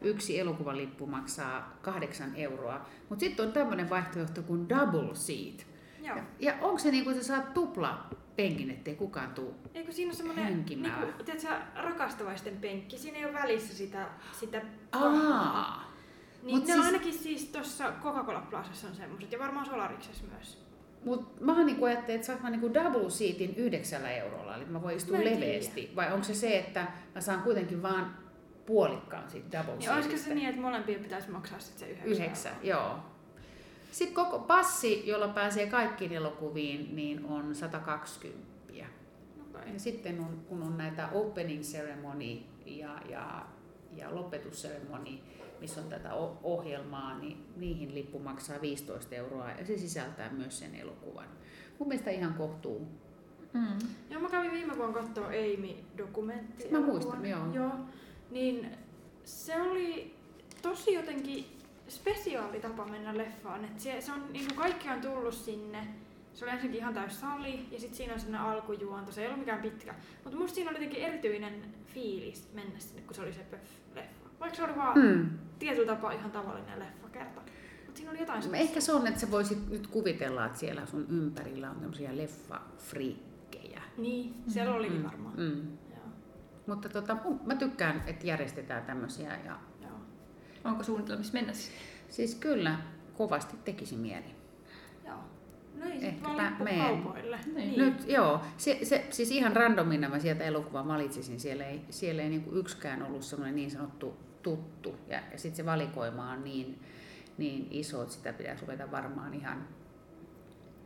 [SPEAKER 4] Yksi elokuvalippu maksaa kahdeksan euroa. Mutta sitten on tämmöinen vaihtoehto kuin double seat.
[SPEAKER 3] Joo.
[SPEAKER 4] Ja, ja onko se niin kuin, että sä saat tupla penkin, ettei kukaan tuu
[SPEAKER 3] Eikö siinä ole semmoinen niinku, tiedätkö, rakastavaisten penkki? Siinä ei ole välissä sitä, sitä
[SPEAKER 4] Aa,
[SPEAKER 3] Niin
[SPEAKER 4] Mut
[SPEAKER 3] ne
[SPEAKER 4] siis-
[SPEAKER 3] ainakin siis tuossa Coca-Cola Plazassa on semmoiset ja varmaan Solariksessa myös.
[SPEAKER 4] Mutta mä niinku ajattelin, että saanko mä niinku double seatin yhdeksällä eurolla, eli mä voin istua
[SPEAKER 3] Mä
[SPEAKER 4] leveästi. Vai onko se se, että mä saan kuitenkin vaan puolikkaan siitä double
[SPEAKER 3] Ja olisiko se niin, että molempien pitäisi maksaa sitten se yhdeksän?
[SPEAKER 4] Yhdeksän, joo. Sitten koko passi, jolla pääsee kaikkiin elokuviin, niin on 120.
[SPEAKER 3] Okei.
[SPEAKER 4] Ja sitten on, kun on näitä opening ceremony ja, ja, ja lopetusceremony, missä on tätä ohjelmaa, niin niihin lippu maksaa 15 euroa ja se sisältää myös sen elokuvan. Mun mielestä ihan kohtuu.
[SPEAKER 5] Mm.
[SPEAKER 3] Joo, mä kävin viime vuonna katsoa Amy-dokumentti.
[SPEAKER 4] Mä muistan, joo.
[SPEAKER 3] Joo. Niin se oli tosi jotenkin spesiaali tapa mennä leffaan. Et se, se on, niin kaikki on tullut sinne. Se oli ensinnäkin ihan täys sali ja sitten siinä on sellainen alkujuonto. Se ei ollut mikään pitkä. Mutta musta siinä oli jotenkin erityinen fiilis mennä sinne, kun se oli se Pöff-leffa. Vaikka se oli vaan
[SPEAKER 4] Hmm.
[SPEAKER 3] tietyllä tapaa ihan tavallinen leffa kerta. Mutta siinä oli jotain
[SPEAKER 4] Ehkä se on, että sä voisit nyt kuvitella, että siellä sun ympärillä on tämmöisiä leffafriikkejä.
[SPEAKER 3] Niin, siellä olikin varmaan.
[SPEAKER 4] Mm. Mutta tota, mä tykkään, että järjestetään tämmöisiä ja
[SPEAKER 3] joo.
[SPEAKER 5] Onko suunnitelmissa mennä
[SPEAKER 4] siis kyllä kovasti tekisi mieli.
[SPEAKER 3] Joo. No ei
[SPEAKER 4] Ehkäpä meen.
[SPEAKER 3] kaupoille.
[SPEAKER 5] Niin.
[SPEAKER 4] Nyt joo, se, se, siis ihan randomina mä sieltä elokuvan valitsisin, siellä ei, siellä ei niinku yksikään ollut semmoinen niin sanottu tuttu ja, ja sitten se valikoima on niin, niin iso, että sitä pitäisi ruveta varmaan ihan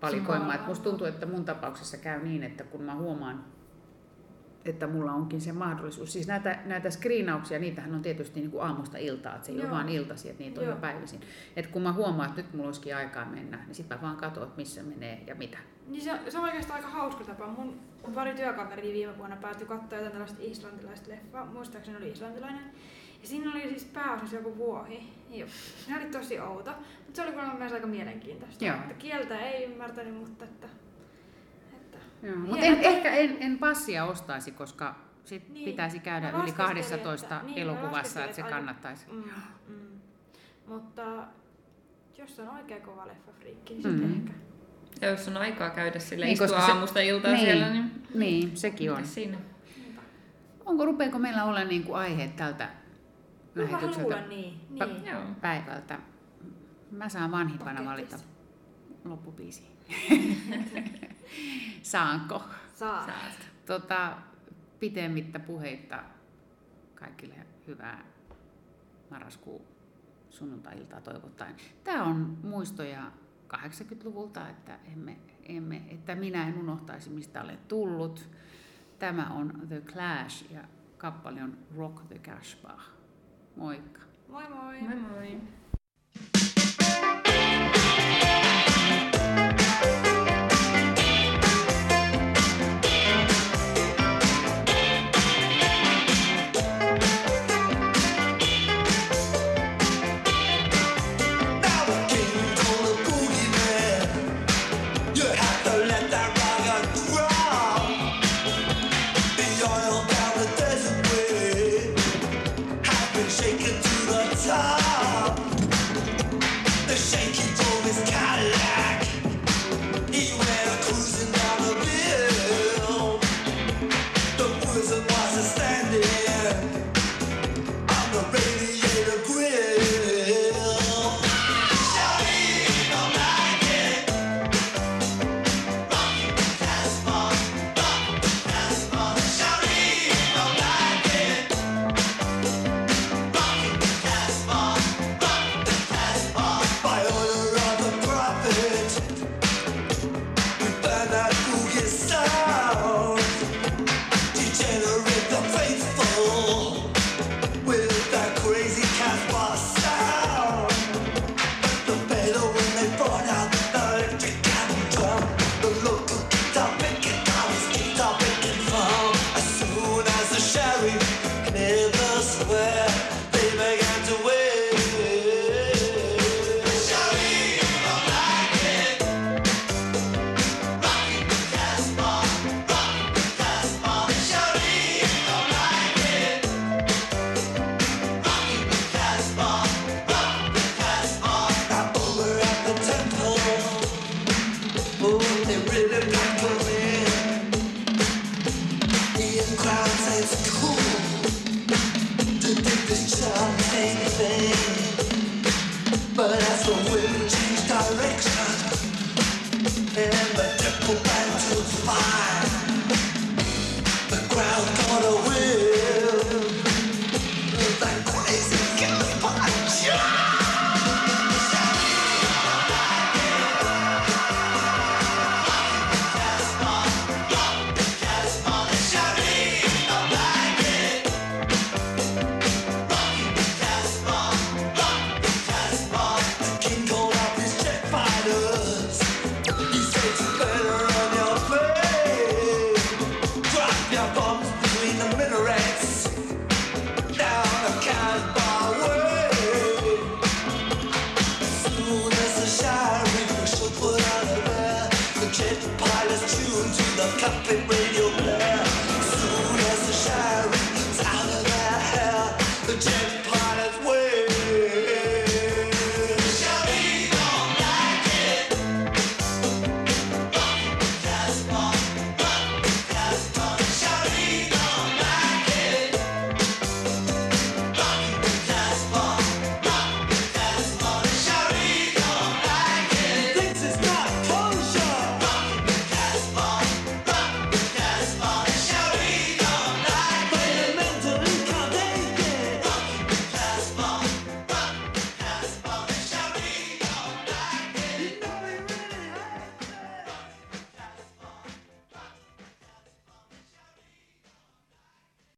[SPEAKER 4] valikoimaan. Et musta tuntuu, että mun tapauksessa käy niin, että kun mä huomaan että mulla onkin se mahdollisuus. Siis näitä, näitä screenauksia, niitähän on tietysti niin kuin aamusta iltaa, että se ei ole
[SPEAKER 3] Joo.
[SPEAKER 4] vaan iltasi, että niitä on
[SPEAKER 3] Joo.
[SPEAKER 4] jo päivisin. Että kun mä huomaan, että nyt mulla olisikin aikaa mennä, niin sitten mä vaan katson, että missä menee ja mitä.
[SPEAKER 3] Niin se, se on oikeastaan aika hauska tapa. Mun pari työkaveria viime vuonna päätyi katsoa jotain tällaista islantilaista leffaa. Muistaakseni oli islantilainen. Ja siinä oli siis pääosassa joku vuohi. Joo. Se oli tosi outo. Mutta se oli kyllä myös aika mielenkiintoista.
[SPEAKER 4] Joo.
[SPEAKER 3] Että kieltä ei ymmärtänyt, mutta että... Hieno,
[SPEAKER 4] mutta en, ehkä en, en passia ostaisi, koska sit
[SPEAKER 3] Niin.
[SPEAKER 4] niin. pitäisi käydä
[SPEAKER 3] Mä
[SPEAKER 4] yli
[SPEAKER 3] laskeskelin,
[SPEAKER 4] 12
[SPEAKER 3] että- niin,
[SPEAKER 4] elokuvassa, että se
[SPEAKER 3] aika-
[SPEAKER 4] kannattaisi.
[SPEAKER 3] Mm, mm. Mutta jos on oikein kova leffafriikki, niin
[SPEAKER 4] Mm.
[SPEAKER 3] sitten ehkä.
[SPEAKER 8] Ja jos on aikaa käydä sille
[SPEAKER 4] Niin,
[SPEAKER 8] niin, istua
[SPEAKER 4] se-
[SPEAKER 8] aamusta iltaan
[SPEAKER 4] niin.
[SPEAKER 8] siellä, niin
[SPEAKER 4] Niin, sekin on.
[SPEAKER 8] siinä?
[SPEAKER 4] Onko, rupeeko meillä olla niin kuin aiheet tältä
[SPEAKER 3] mä
[SPEAKER 4] lähetykseltä
[SPEAKER 3] luulen niin.
[SPEAKER 4] Pa-
[SPEAKER 3] niin.
[SPEAKER 8] Joo.
[SPEAKER 4] päivältä? Mä saan vanhimpana valita loppubiisi. Saanko?
[SPEAKER 3] Saa.
[SPEAKER 8] Saat.
[SPEAKER 4] Tota, pitemmittä puheitta kaikille hyvää marraskuun sunnuntai-iltaa toivottaen. Tämä on muistoja 80-luvulta, että, emme, emme, että minä en unohtaisi, mistä olen tullut. Tämä on The Clash ja kappale on Rock the Casbah. Moikka!
[SPEAKER 3] Moi moi.
[SPEAKER 8] Moi moi.